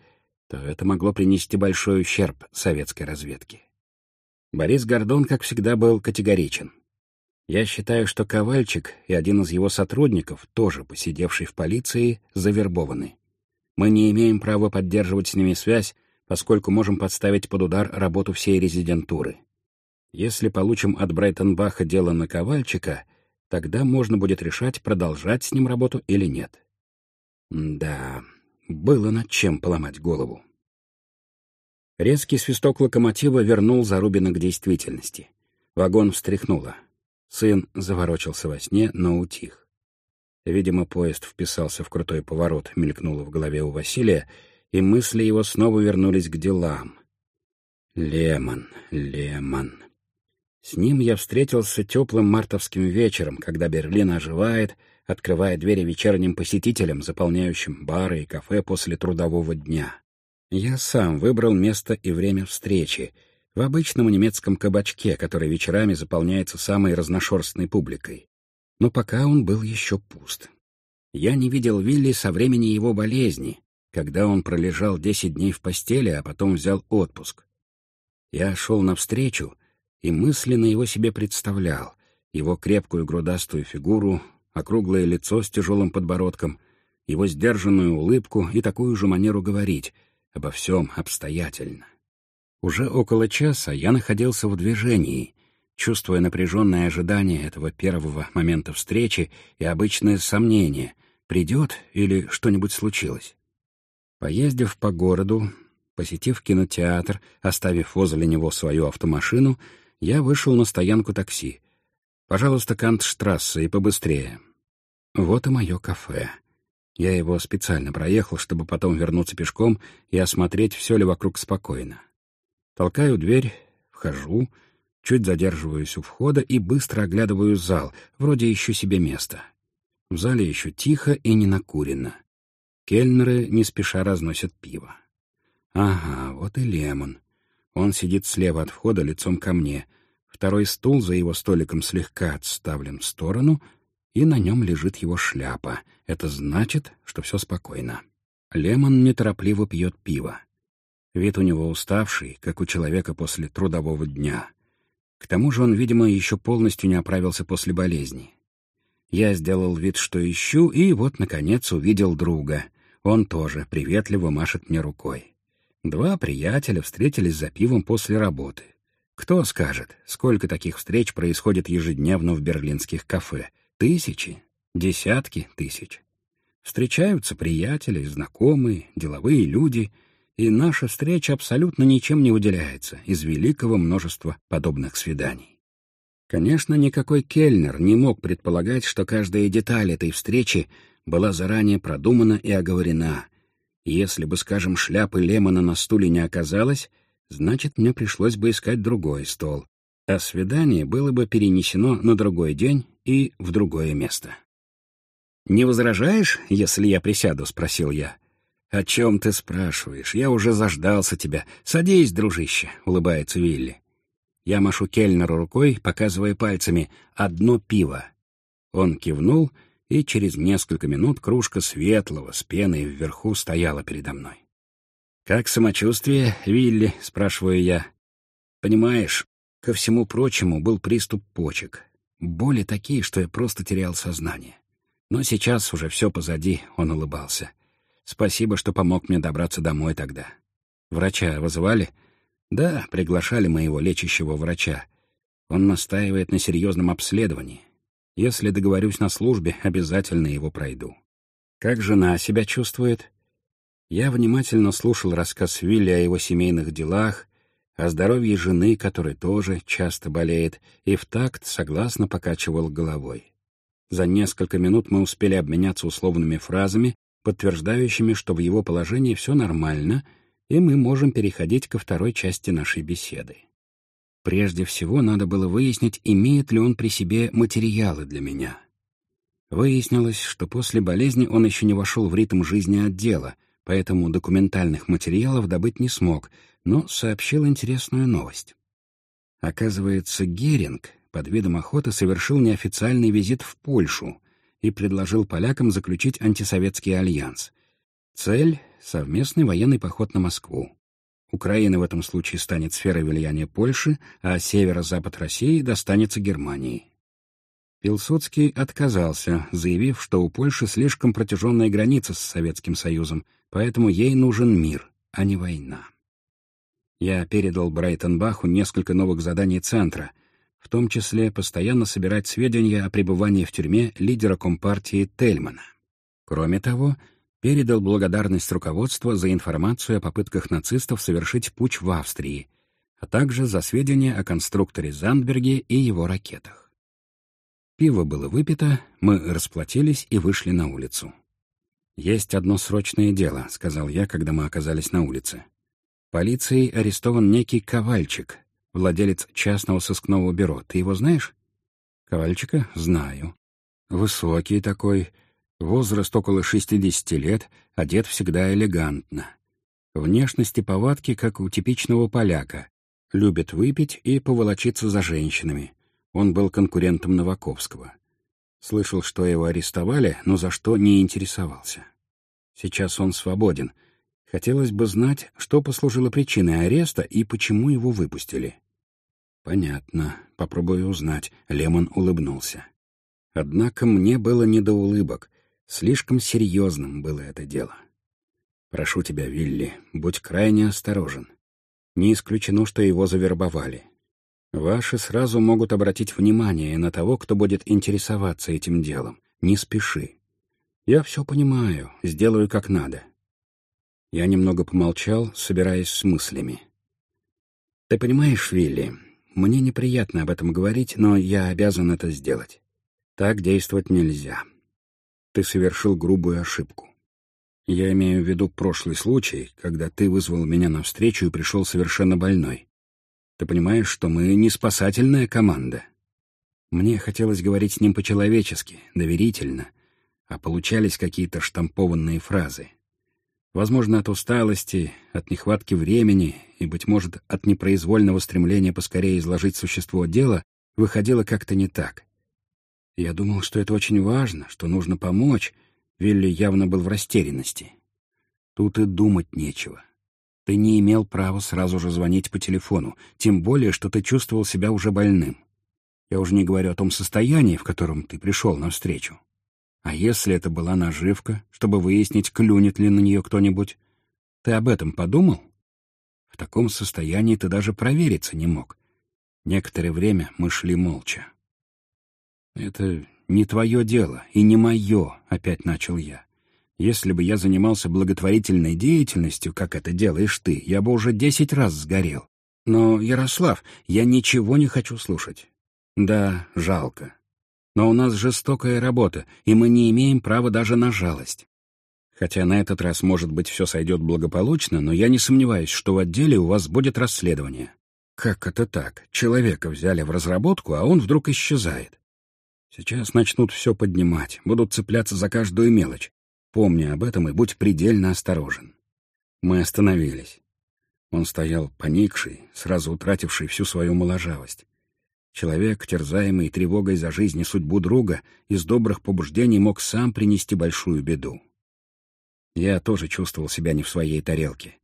то это могло принести большой ущерб советской разведке. Борис Гордон, как всегда, был категоричен. Я считаю, что Ковальчик и один из его сотрудников, тоже посидевший в полиции, завербованы. Мы не имеем права поддерживать с ними связь, поскольку можем подставить под удар работу всей резидентуры. Если получим от Брайтонбаха дело на Ковальчика, тогда можно будет решать, продолжать с ним работу или нет. Да, было над чем поломать голову. Резкий свисток локомотива вернул Зарубина к действительности. Вагон встряхнуло. Сын заворочился во сне, но утих. Видимо, поезд вписался в крутой поворот, мелькнуло в голове у Василия, и мысли его снова вернулись к делам. Лемон, Лемон. С ним я встретился теплым мартовским вечером, когда Берлин оживает, открывая двери вечерним посетителям, заполняющим бары и кафе после трудового дня. Я сам выбрал место и время встречи в обычном немецком кабачке, который вечерами заполняется самой разношерстной публикой. Но пока он был еще пуст. Я не видел Вилли со времени его болезни, когда он пролежал десять дней в постели, а потом взял отпуск. Я шел навстречу и мысленно его себе представлял, его крепкую грудастую фигуру, округлое лицо с тяжелым подбородком, его сдержанную улыбку и такую же манеру говорить, обо всем обстоятельно. Уже около часа я находился в движении, чувствуя напряженное ожидание этого первого момента встречи и обычное сомнение, придет или что-нибудь случилось. Поездив по городу, посетив кинотеатр, оставив возле него свою автомашину, я вышел на стоянку такси. «Пожалуйста, Кантштрассе и побыстрее». Вот и мое кафе. Я его специально проехал, чтобы потом вернуться пешком и осмотреть, все ли вокруг спокойно. Толкаю дверь, вхожу, чуть задерживаюсь у входа и быстро оглядываю зал, вроде ищу себе место. В зале еще тихо и не накурено. Кельнеры не спеша разносят пиво. Ага, вот и Лемон. Он сидит слева от входа лицом ко мне. Второй стул за его столиком слегка отставлен в сторону, и на нем лежит его шляпа. Это значит, что все спокойно. Лемон неторопливо пьет пиво. Вид у него уставший, как у человека после трудового дня. К тому же он, видимо, еще полностью не оправился после болезни. Я сделал вид, что ищу, и вот, наконец, увидел друга. Он тоже приветливо машет мне рукой. Два приятеля встретились за пивом после работы. Кто скажет, сколько таких встреч происходит ежедневно в берлинских кафе? Тысячи, десятки тысяч. Встречаются приятели, знакомые, деловые люди, и наша встреча абсолютно ничем не выделяется из великого множества подобных свиданий. Конечно, никакой кельнер не мог предполагать, что каждая деталь этой встречи была заранее продумана и оговорена — если бы, скажем, шляпы Лемона на стуле не оказалось, значит, мне пришлось бы искать другой стол, а свидание было бы перенесено на другой день и в другое место. «Не возражаешь, если я присяду?» — спросил я. «О чем ты спрашиваешь? Я уже заждался тебя. Садись, дружище», — улыбается Вилли. Я машу кельнеру рукой, показывая пальцами «одно пиво». Он кивнул — и через несколько минут кружка светлого с пеной вверху стояла передо мной. «Как самочувствие, Вилли?» — спрашиваю я. «Понимаешь, ко всему прочему был приступ почек. Боли такие, что я просто терял сознание. Но сейчас уже все позади», — он улыбался. «Спасибо, что помог мне добраться домой тогда. Врача вызывали?» «Да, приглашали моего лечащего врача. Он настаивает на серьезном обследовании. Если договорюсь на службе, обязательно его пройду. Как жена себя чувствует? Я внимательно слушал рассказ Вилли о его семейных делах, о здоровье жены, которая тоже часто болеет, и в такт согласно покачивал головой. За несколько минут мы успели обменяться условными фразами, подтверждающими, что в его положении все нормально, и мы можем переходить ко второй части нашей беседы. Прежде всего надо было выяснить, имеет ли он при себе материалы для меня. Выяснилось, что после болезни он еще не вошел в ритм жизни отдела, поэтому документальных материалов добыть не смог, но сообщил интересную новость. Оказывается, Геринг под видом охоты совершил неофициальный визит в Польшу и предложил полякам заключить антисоветский альянс. Цель — совместный военный поход на Москву. Украина в этом случае станет сферой влияния Польши, а северо-запад России достанется Германии. Пилсудский отказался, заявив, что у Польши слишком протяженная граница с Советским Союзом, поэтому ей нужен мир, а не война. Я передал Брайтенбаху несколько новых заданий Центра, в том числе постоянно собирать сведения о пребывании в тюрьме лидера Компартии Тельмана. Кроме того, передал благодарность руководству за информацию о попытках нацистов совершить путч в Австрии, а также за сведения о конструкторе Зандберге и его ракетах. Пиво было выпито, мы расплатились и вышли на улицу. «Есть одно срочное дело», — сказал я, когда мы оказались на улице. Полицией арестован некий Ковальчик, владелец частного сыскного бюро. Ты его знаешь? Ковальчика? Знаю. Высокий такой, возраст около шестидесяти лет, одет всегда элегантно. Внешность и повадки, как у типичного поляка. Любит выпить и поволочиться за женщинами. Он был конкурентом Новаковского. Слышал, что его арестовали, но за что не интересовался. Сейчас он свободен. Хотелось бы знать, что послужило причиной ареста и почему его выпустили. Понятно. Попробую узнать. Лемон улыбнулся. Однако мне было не до улыбок. Слишком серьезным было это дело. Прошу тебя, Вилли, будь крайне осторожен. Не исключено, что его завербовали. Ваши сразу могут обратить внимание на того, кто будет интересоваться этим делом. Не спеши. Я все понимаю, сделаю как надо. Я немного помолчал, собираясь с мыслями. Ты понимаешь, Вилли, мне неприятно об этом говорить, но я обязан это сделать. Так действовать нельзя. Ты совершил грубую ошибку. Я имею в виду прошлый случай, когда ты вызвал меня навстречу и пришел совершенно больной. Ты понимаешь, что мы не спасательная команда. Мне хотелось говорить с ним по-человечески, доверительно, а получались какие-то штампованные фразы. Возможно, от усталости, от нехватки времени и, быть может, от непроизвольного стремления поскорее изложить существо дела выходило как-то не так. Я думал, что это очень важно, что нужно помочь. Вилли явно был в растерянности. Тут и думать нечего. Ты не имел права сразу же звонить по телефону, тем более, что ты чувствовал себя уже больным. Я уже не говорю о том состоянии, в котором ты пришел навстречу. А если это была наживка, чтобы выяснить, клюнет ли на нее кто-нибудь? Ты об этом подумал? В таком состоянии ты даже провериться не мог. Некоторое время мы шли молча. «Это не твое дело и не мое», — опять начал я. Если бы я занимался благотворительной деятельностью, как это делаешь ты, я бы уже десять раз сгорел. Но, Ярослав, я ничего не хочу слушать. Да, жалко. Но у нас жестокая работа, и мы не имеем права даже на жалость. Хотя на этот раз, может быть, все сойдет благополучно, но я не сомневаюсь, что в отделе у вас будет расследование. Как это так? Человека взяли в разработку, а он вдруг исчезает. Сейчас начнут все поднимать, будут цепляться за каждую мелочь. Помни об этом и будь предельно осторожен. Мы остановились. Он стоял поникший, сразу утративший всю свою моложавость. Человек, терзаемый тревогой за жизнь и судьбу друга, из добрых побуждений мог сам принести большую беду. Я тоже чувствовал себя не в своей тарелке.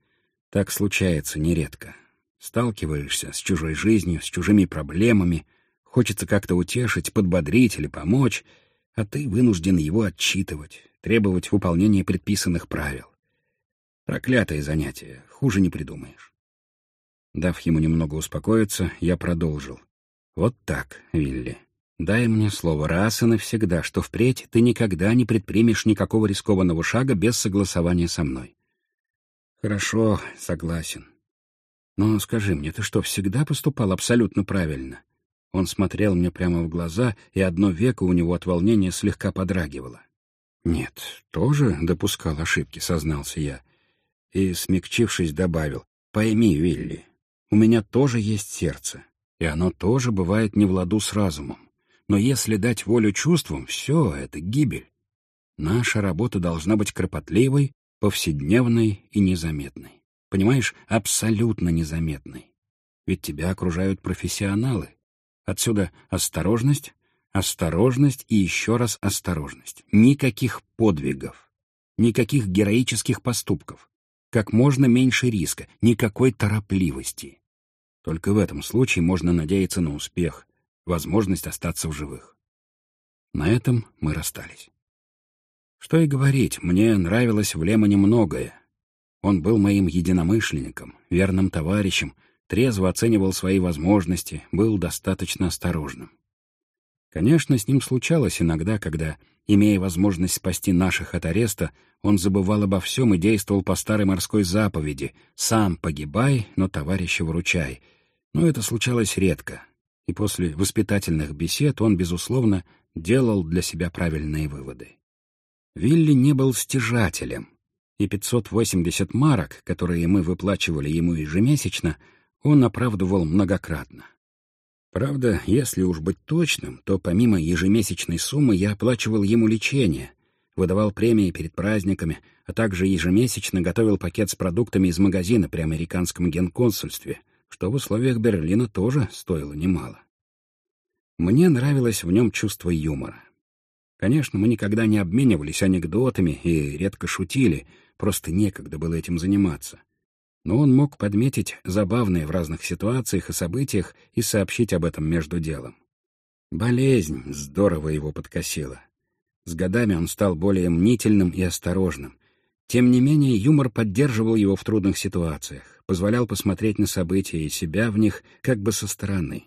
Так случается нередко. Сталкиваешься с чужой жизнью, с чужими проблемами, хочется как-то утешить, подбодрить или помочь, а ты вынужден его отчитывать, требовать выполнения предписанных правил. Проклятое занятие, хуже не придумаешь. Дав ему немного успокоиться, я продолжил. Вот так, Вилли. Дай мне слово раз и навсегда, что впредь ты никогда не предпримешь никакого рискованного шага без согласования со мной. Хорошо, согласен. Но скажи мне, ты что, всегда поступал абсолютно правильно? Он смотрел мне прямо в глаза, и одно веко у него от волнения слегка подрагивало. «Нет, тоже допускал ошибки», — сознался я. И, смягчившись, добавил, «Пойми, Вилли, у меня тоже есть сердце, и оно тоже бывает не в ладу с разумом. Но если дать волю чувствам, все это гибель. Наша работа должна быть кропотливой, повседневной и незаметной. Понимаешь, абсолютно незаметной. Ведь тебя окружают профессионалы. Отсюда осторожность, Осторожность и еще раз осторожность. Никаких подвигов, никаких героических поступков, как можно меньше риска, никакой торопливости. Только в этом случае можно надеяться на успех, возможность остаться в живых. На этом мы расстались. Что и говорить, мне нравилось в Лемоне многое. Он был моим единомышленником, верным товарищем, трезво оценивал свои возможности, был достаточно осторожным. Конечно, с ним случалось иногда, когда, имея возможность спасти наших от ареста, он забывал обо всем и действовал по старой морской заповеди «сам погибай, но товарища выручай». Но это случалось редко, и после воспитательных бесед он, безусловно, делал для себя правильные выводы. Вилли не был стяжателем, и 580 марок, которые мы выплачивали ему ежемесячно, он оправдывал многократно. Правда, если уж быть точным, то помимо ежемесячной суммы я оплачивал ему лечение, выдавал премии перед праздниками, а также ежемесячно готовил пакет с продуктами из магазина при американском генконсульстве, что в условиях Берлина тоже стоило немало. Мне нравилось в нем чувство юмора. Конечно, мы никогда не обменивались анекдотами и редко шутили, просто некогда было этим заниматься но он мог подметить забавные в разных ситуациях и событиях и сообщить об этом между делом. Болезнь здорово его подкосила. С годами он стал более мнительным и осторожным. Тем не менее, юмор поддерживал его в трудных ситуациях, позволял посмотреть на события и себя в них как бы со стороны.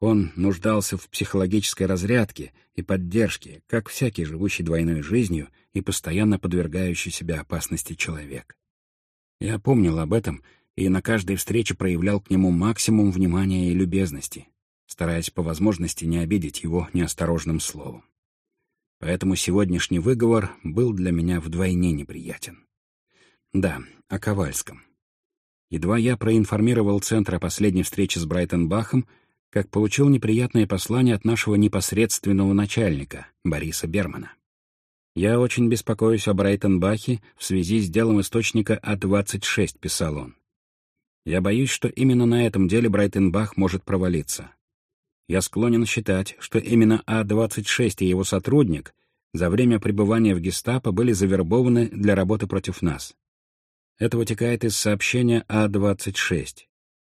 Он нуждался в психологической разрядке и поддержке, как всякий живущий двойной жизнью и постоянно подвергающий себя опасности человек. Я помнил об этом и на каждой встрече проявлял к нему максимум внимания и любезности, стараясь по возможности не обидеть его неосторожным словом. Поэтому сегодняшний выговор был для меня вдвойне неприятен. Да, о Ковальском. Едва я проинформировал Центр о последней встрече с Брайтенбахом, как получил неприятное послание от нашего непосредственного начальника, Бориса Бермана. «Я очень беспокоюсь о Брайтенбахе в связи с делом источника А-26», — писал он. «Я боюсь, что именно на этом деле Брайтенбах может провалиться. Я склонен считать, что именно А-26 и его сотрудник за время пребывания в гестапо были завербованы для работы против нас. Это вытекает из сообщения А-26.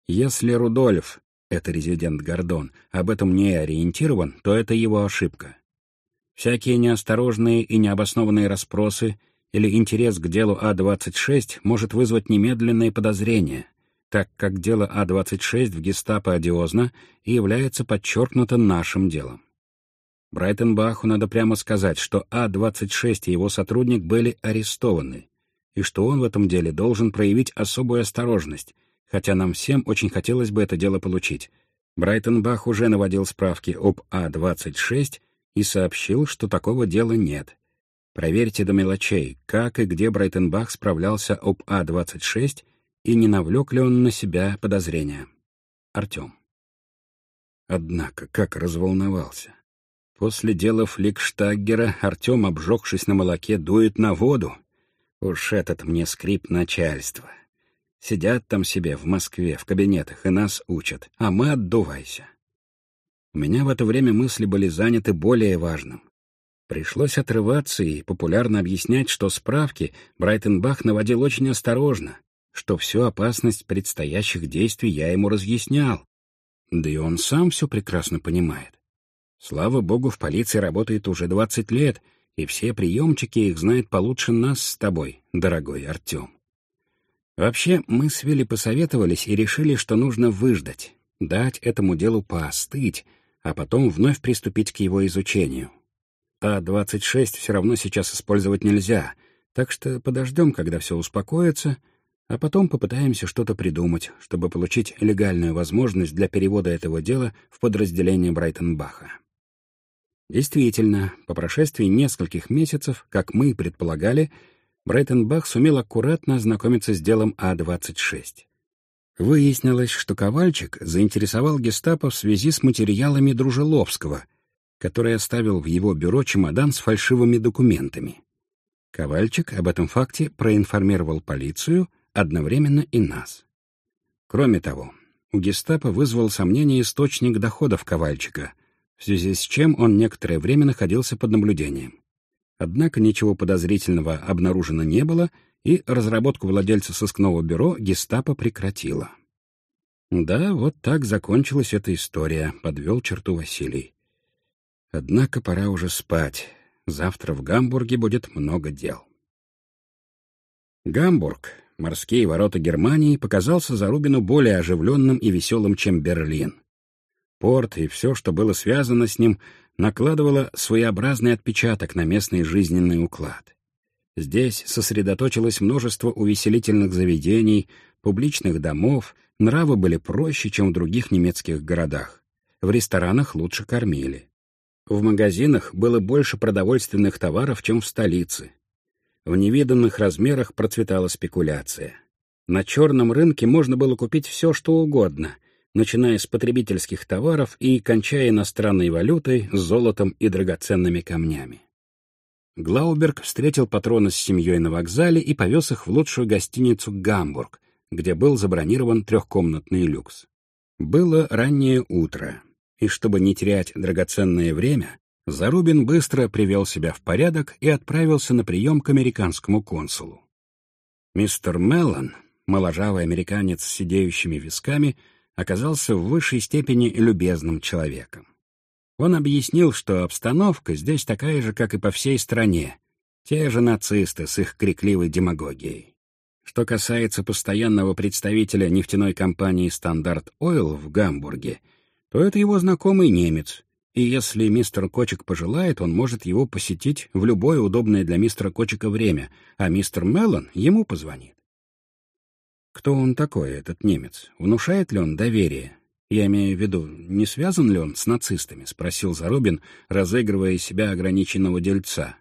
Если Рудольф, это резидент Гордон, об этом не ориентирован, то это его ошибка. Всякие неосторожные и необоснованные расспросы или интерес к делу А-26 может вызвать немедленные подозрения, так как дело А-26 в гестапо одиозно и является подчеркнуто нашим делом. Брайтенбаху надо прямо сказать, что А-26 и его сотрудник были арестованы, и что он в этом деле должен проявить особую осторожность, хотя нам всем очень хотелось бы это дело получить. Брайтенбах уже наводил справки об А-26 и сообщил, что такого дела нет. Проверьте до мелочей, как и где Брайтенбах справлялся об А-26 и не навлек ли он на себя подозрения. Артем. Однако, как разволновался. После дела Фликштаггера Артем, обжегшись на молоке, дует на воду. Уж этот мне скрип начальства. Сидят там себе в Москве в кабинетах и нас учат, а мы отдувайся. У меня в это время мысли были заняты более важным. Пришлось отрываться и популярно объяснять, что справки Брайтенбах наводил очень осторожно, что всю опасность предстоящих действий я ему разъяснял. Да и он сам все прекрасно понимает. Слава богу, в полиции работает уже 20 лет, и все приемчики их знают получше нас с тобой, дорогой Артем. Вообще, мы с Вилли посоветовались и решили, что нужно выждать, дать этому делу поостыть, а потом вновь приступить к его изучению. А-26 все равно сейчас использовать нельзя, так что подождем, когда все успокоится, а потом попытаемся что-то придумать, чтобы получить легальную возможность для перевода этого дела в подразделение Брайтенбаха. Действительно, по прошествии нескольких месяцев, как мы и предполагали, Брайтенбах сумел аккуратно ознакомиться с делом А-26. Выяснилось, что Ковальчик заинтересовал гестапо в связи с материалами Дружеловского, который оставил в его бюро чемодан с фальшивыми документами. Ковальчик об этом факте проинформировал полицию, одновременно и нас. Кроме того, у гестапо вызвал сомнение источник доходов Ковальчика, в связи с чем он некоторое время находился под наблюдением. Однако ничего подозрительного обнаружено не было, и разработку владельца сыскного бюро гестапо прекратило. Да, вот так закончилась эта история, подвел черту Василий. Однако пора уже спать. Завтра в Гамбурге будет много дел. Гамбург, морские ворота Германии, показался Зарубину более оживленным и веселым, чем Берлин. Порт и все, что было связано с ним, накладывало своеобразный отпечаток на местный жизненный уклад. Здесь сосредоточилось множество увеселительных заведений, публичных домов, нравы были проще, чем в других немецких городах. В ресторанах лучше кормили. В магазинах было больше продовольственных товаров, чем в столице. В невиданных размерах процветала спекуляция. На черном рынке можно было купить все, что угодно, начиная с потребительских товаров и кончая иностранной валютой, золотом и драгоценными камнями. Глауберг встретил патрона с семьей на вокзале и повез их в лучшую гостиницу «Гамбург», где был забронирован трехкомнатный люкс. Было раннее утро, и чтобы не терять драгоценное время, Зарубин быстро привел себя в порядок и отправился на прием к американскому консулу. Мистер Меллон, моложавый американец с сидеющими висками, оказался в высшей степени любезным человеком. Он объяснил, что обстановка здесь такая же, как и по всей стране, те же нацисты с их крикливой демагогией. Что касается постоянного представителя нефтяной компании «Стандарт Ойл» в Гамбурге, то это его знакомый немец, и если мистер Кочек пожелает, он может его посетить в любое удобное для мистера Кочека время, а мистер Меллон ему позвонит. Кто он такой, этот немец? Внушает ли он доверие? Я имею в виду, не связан ли он с нацистами? — спросил Зарубин, разыгрывая себя ограниченного дельца.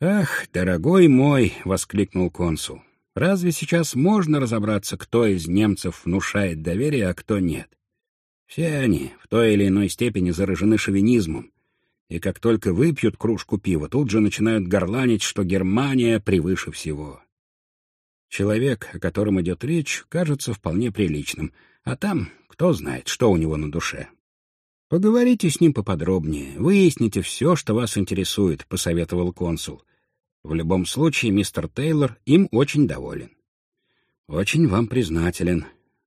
«Ах, дорогой мой!» — воскликнул консул. «Разве сейчас можно разобраться, кто из немцев внушает доверие, а кто нет? Все они в той или иной степени заражены шовинизмом, и как только выпьют кружку пива, тут же начинают горланить, что Германия превыше всего. Человек, о котором идет речь, кажется вполне приличным, а там кто знает, что у него на душе. «Поговорите с ним поподробнее, выясните все, что вас интересует», — посоветовал консул. «В любом случае, мистер Тейлор им очень доволен». «Очень вам признателен»,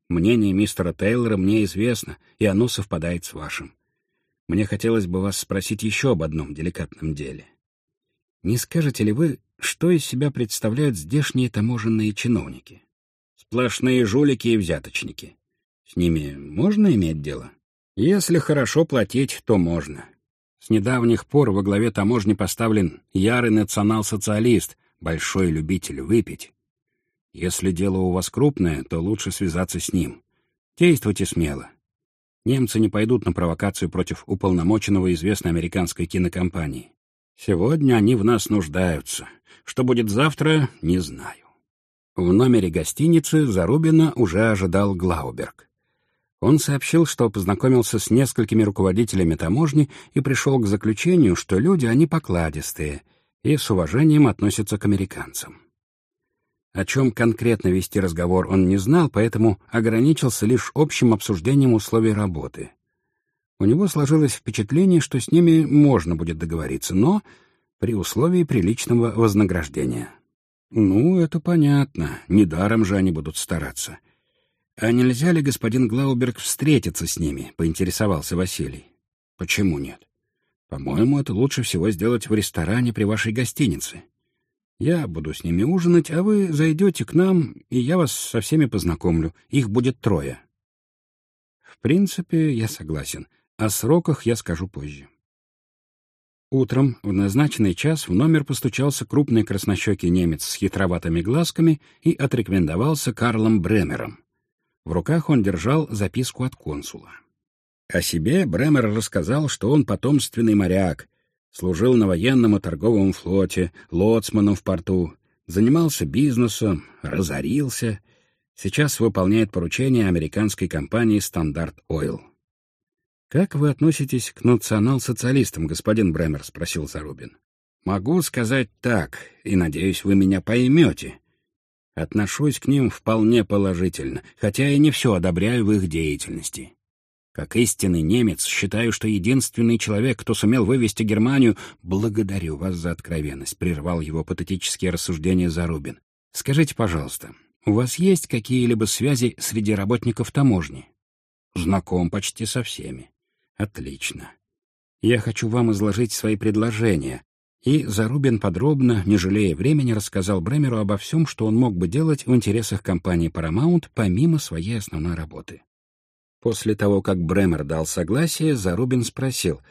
Мнение мистера Тейлора мне известно, и оно совпадает с вашим. Мне хотелось бы вас спросить еще об одном деликатном деле. Не скажете ли вы, что из себя представляют здешние таможенные чиновники? Сплошные жулики и взяточники. С ними можно иметь дело? Если хорошо платить, то можно. С недавних пор во главе таможни поставлен ярый национал-социалист, большой любитель выпить. Если дело у вас крупное, то лучше связаться с ним. Действуйте смело. Немцы не пойдут на провокацию против уполномоченного известной американской кинокомпании. Сегодня они в нас нуждаются. Что будет завтра, не знаю. В номере гостиницы Зарубина уже ожидал Глауберг. Он сообщил, что познакомился с несколькими руководителями таможни и пришел к заключению, что люди они покладистые и с уважением относятся к американцам. О чем конкретно вести разговор он не знал, поэтому ограничился лишь общим обсуждением условий работы. У него сложилось впечатление, что с ними можно будет договориться, но при условии приличного вознаграждения. Ну, это понятно, недаром же они будут стараться. А нельзя ли, господин Глауберг, встретиться с ними, поинтересовался Василий. Почему нет? По-моему, это лучше всего сделать в ресторане при вашей гостинице. Я буду с ними ужинать, а вы зайдете к нам, и я вас со всеми познакомлю. Их будет трое. В принципе, я согласен. О сроках я скажу позже. Утром в назначенный час в номер постучался крупный краснощекий немец с хитроватыми глазками и отрекомендовался Карлом Бремером. В руках он держал записку от консула. О себе Бремер рассказал, что он потомственный моряк, Служил на военном и торговом флоте, лоцманом в порту, занимался бизнесом, разорился. Сейчас выполняет поручения американской компании «Стандарт Ойл». «Как вы относитесь к национал-социалистам, господин Бремер?» — спросил Зарубин. «Могу сказать так, и, надеюсь, вы меня поймете. Отношусь к ним вполне положительно, хотя и не все одобряю в их деятельности. Как истинный немец, считаю, что единственный человек, кто сумел вывести Германию... Благодарю вас за откровенность, — прервал его патетические рассуждения Зарубин. Скажите, пожалуйста, у вас есть какие-либо связи среди работников таможни? Знаком почти со всеми. Отлично. Я хочу вам изложить свои предложения. И Зарубин подробно, не жалея времени, рассказал Бремеру обо всем, что он мог бы делать в интересах компании Paramount помимо своей основной работы. После того, как Бремер дал согласие, Зарубин спросил,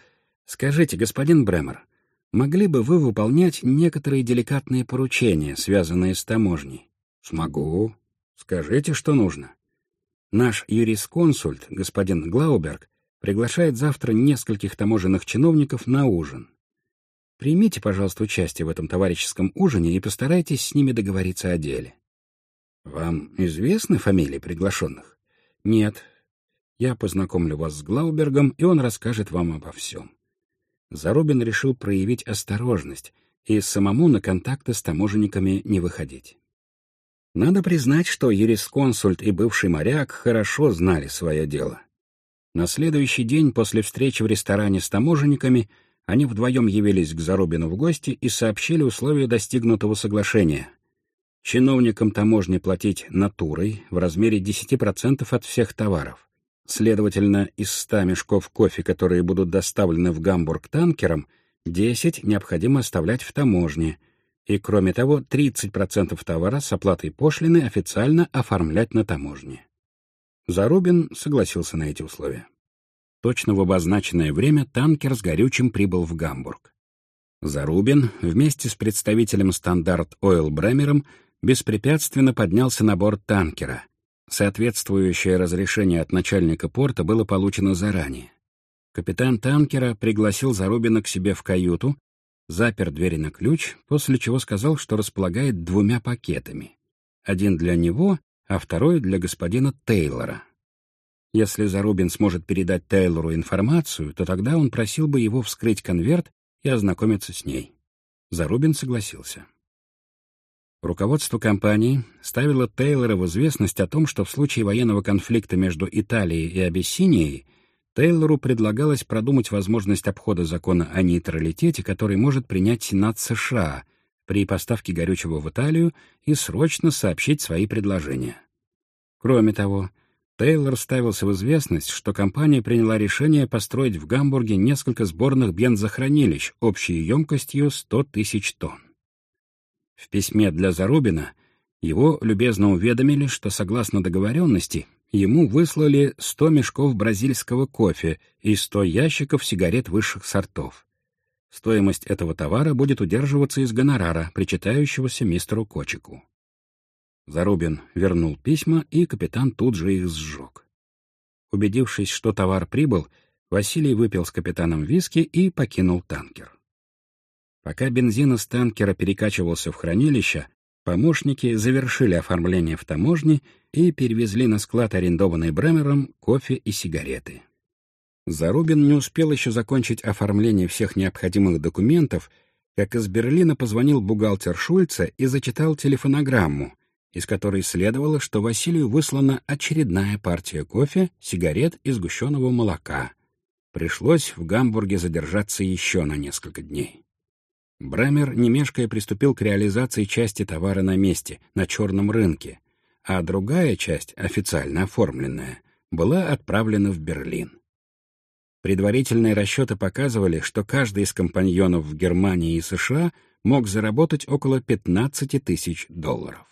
«Скажите, господин Бремер, могли бы вы выполнять некоторые деликатные поручения, связанные с таможней?» «Смогу. Скажите, что нужно». Наш юрисконсульт, господин Глауберг, приглашает завтра нескольких таможенных чиновников на ужин. Примите, пожалуйста, участие в этом товарищеском ужине и постарайтесь с ними договориться о деле. Вам известны фамилии приглашенных? Нет. Я познакомлю вас с Глаубергом, и он расскажет вам обо всем. Зарубин решил проявить осторожность и самому на контакты с таможенниками не выходить. Надо признать, что юрисконсульт и бывший моряк хорошо знали свое дело. На следующий день после встречи в ресторане с таможенниками они вдвоем явились к Зарубину в гости и сообщили условия достигнутого соглашения. Чиновникам таможни платить натурой в размере 10% от всех товаров. Следовательно, из 100 мешков кофе, которые будут доставлены в Гамбург танкером, 10 необходимо оставлять в таможне, и, кроме того, 30% товара с оплатой пошлины официально оформлять на таможне. Зарубин согласился на эти условия. Точно в обозначенное время танкер с горючим прибыл в Гамбург. Зарубин вместе с представителем стандарт Ойл Бремером беспрепятственно поднялся на борт танкера. Соответствующее разрешение от начальника порта было получено заранее. Капитан танкера пригласил Зарубина к себе в каюту, запер двери на ключ, после чего сказал, что располагает двумя пакетами. Один для него, а второй для господина Тейлора. Если Зарубин сможет передать Тейлору информацию, то тогда он просил бы его вскрыть конверт и ознакомиться с ней. Зарубин согласился. Руководство компании ставило Тейлора в известность о том, что в случае военного конфликта между Италией и Абиссинией Тейлору предлагалось продумать возможность обхода закона о нейтралитете, который может принять Сенат США при поставке горючего в Италию и срочно сообщить свои предложения. Кроме того, Тейлор ставился в известность, что компания приняла решение построить в Гамбурге несколько сборных бензохранилищ общей емкостью 100 тысяч тонн. В письме для Зарубина его любезно уведомили, что, согласно договоренности, ему выслали 100 мешков бразильского кофе и 100 ящиков сигарет высших сортов. Стоимость этого товара будет удерживаться из гонорара, причитающегося мистеру Кочику. Зарубин вернул письма, и капитан тут же их сжег. Убедившись, что товар прибыл, Василий выпил с капитаном виски и покинул танкер. Пока бензин из танкера перекачивался в хранилище, Помощники завершили оформление в таможне и перевезли на склад, арендованный Бремером, кофе и сигареты. Зарубин не успел еще закончить оформление всех необходимых документов, как из Берлина позвонил бухгалтер Шульца и зачитал телефонограмму, из которой следовало, что Василию выслана очередная партия кофе, сигарет и сгущенного молока. Пришлось в Гамбурге задержаться еще на несколько дней. Брамер, не приступил к реализации части товара на месте, на черном рынке, а другая часть, официально оформленная, была отправлена в Берлин. Предварительные расчеты показывали, что каждый из компаньонов в Германии и США мог заработать около 15 тысяч долларов.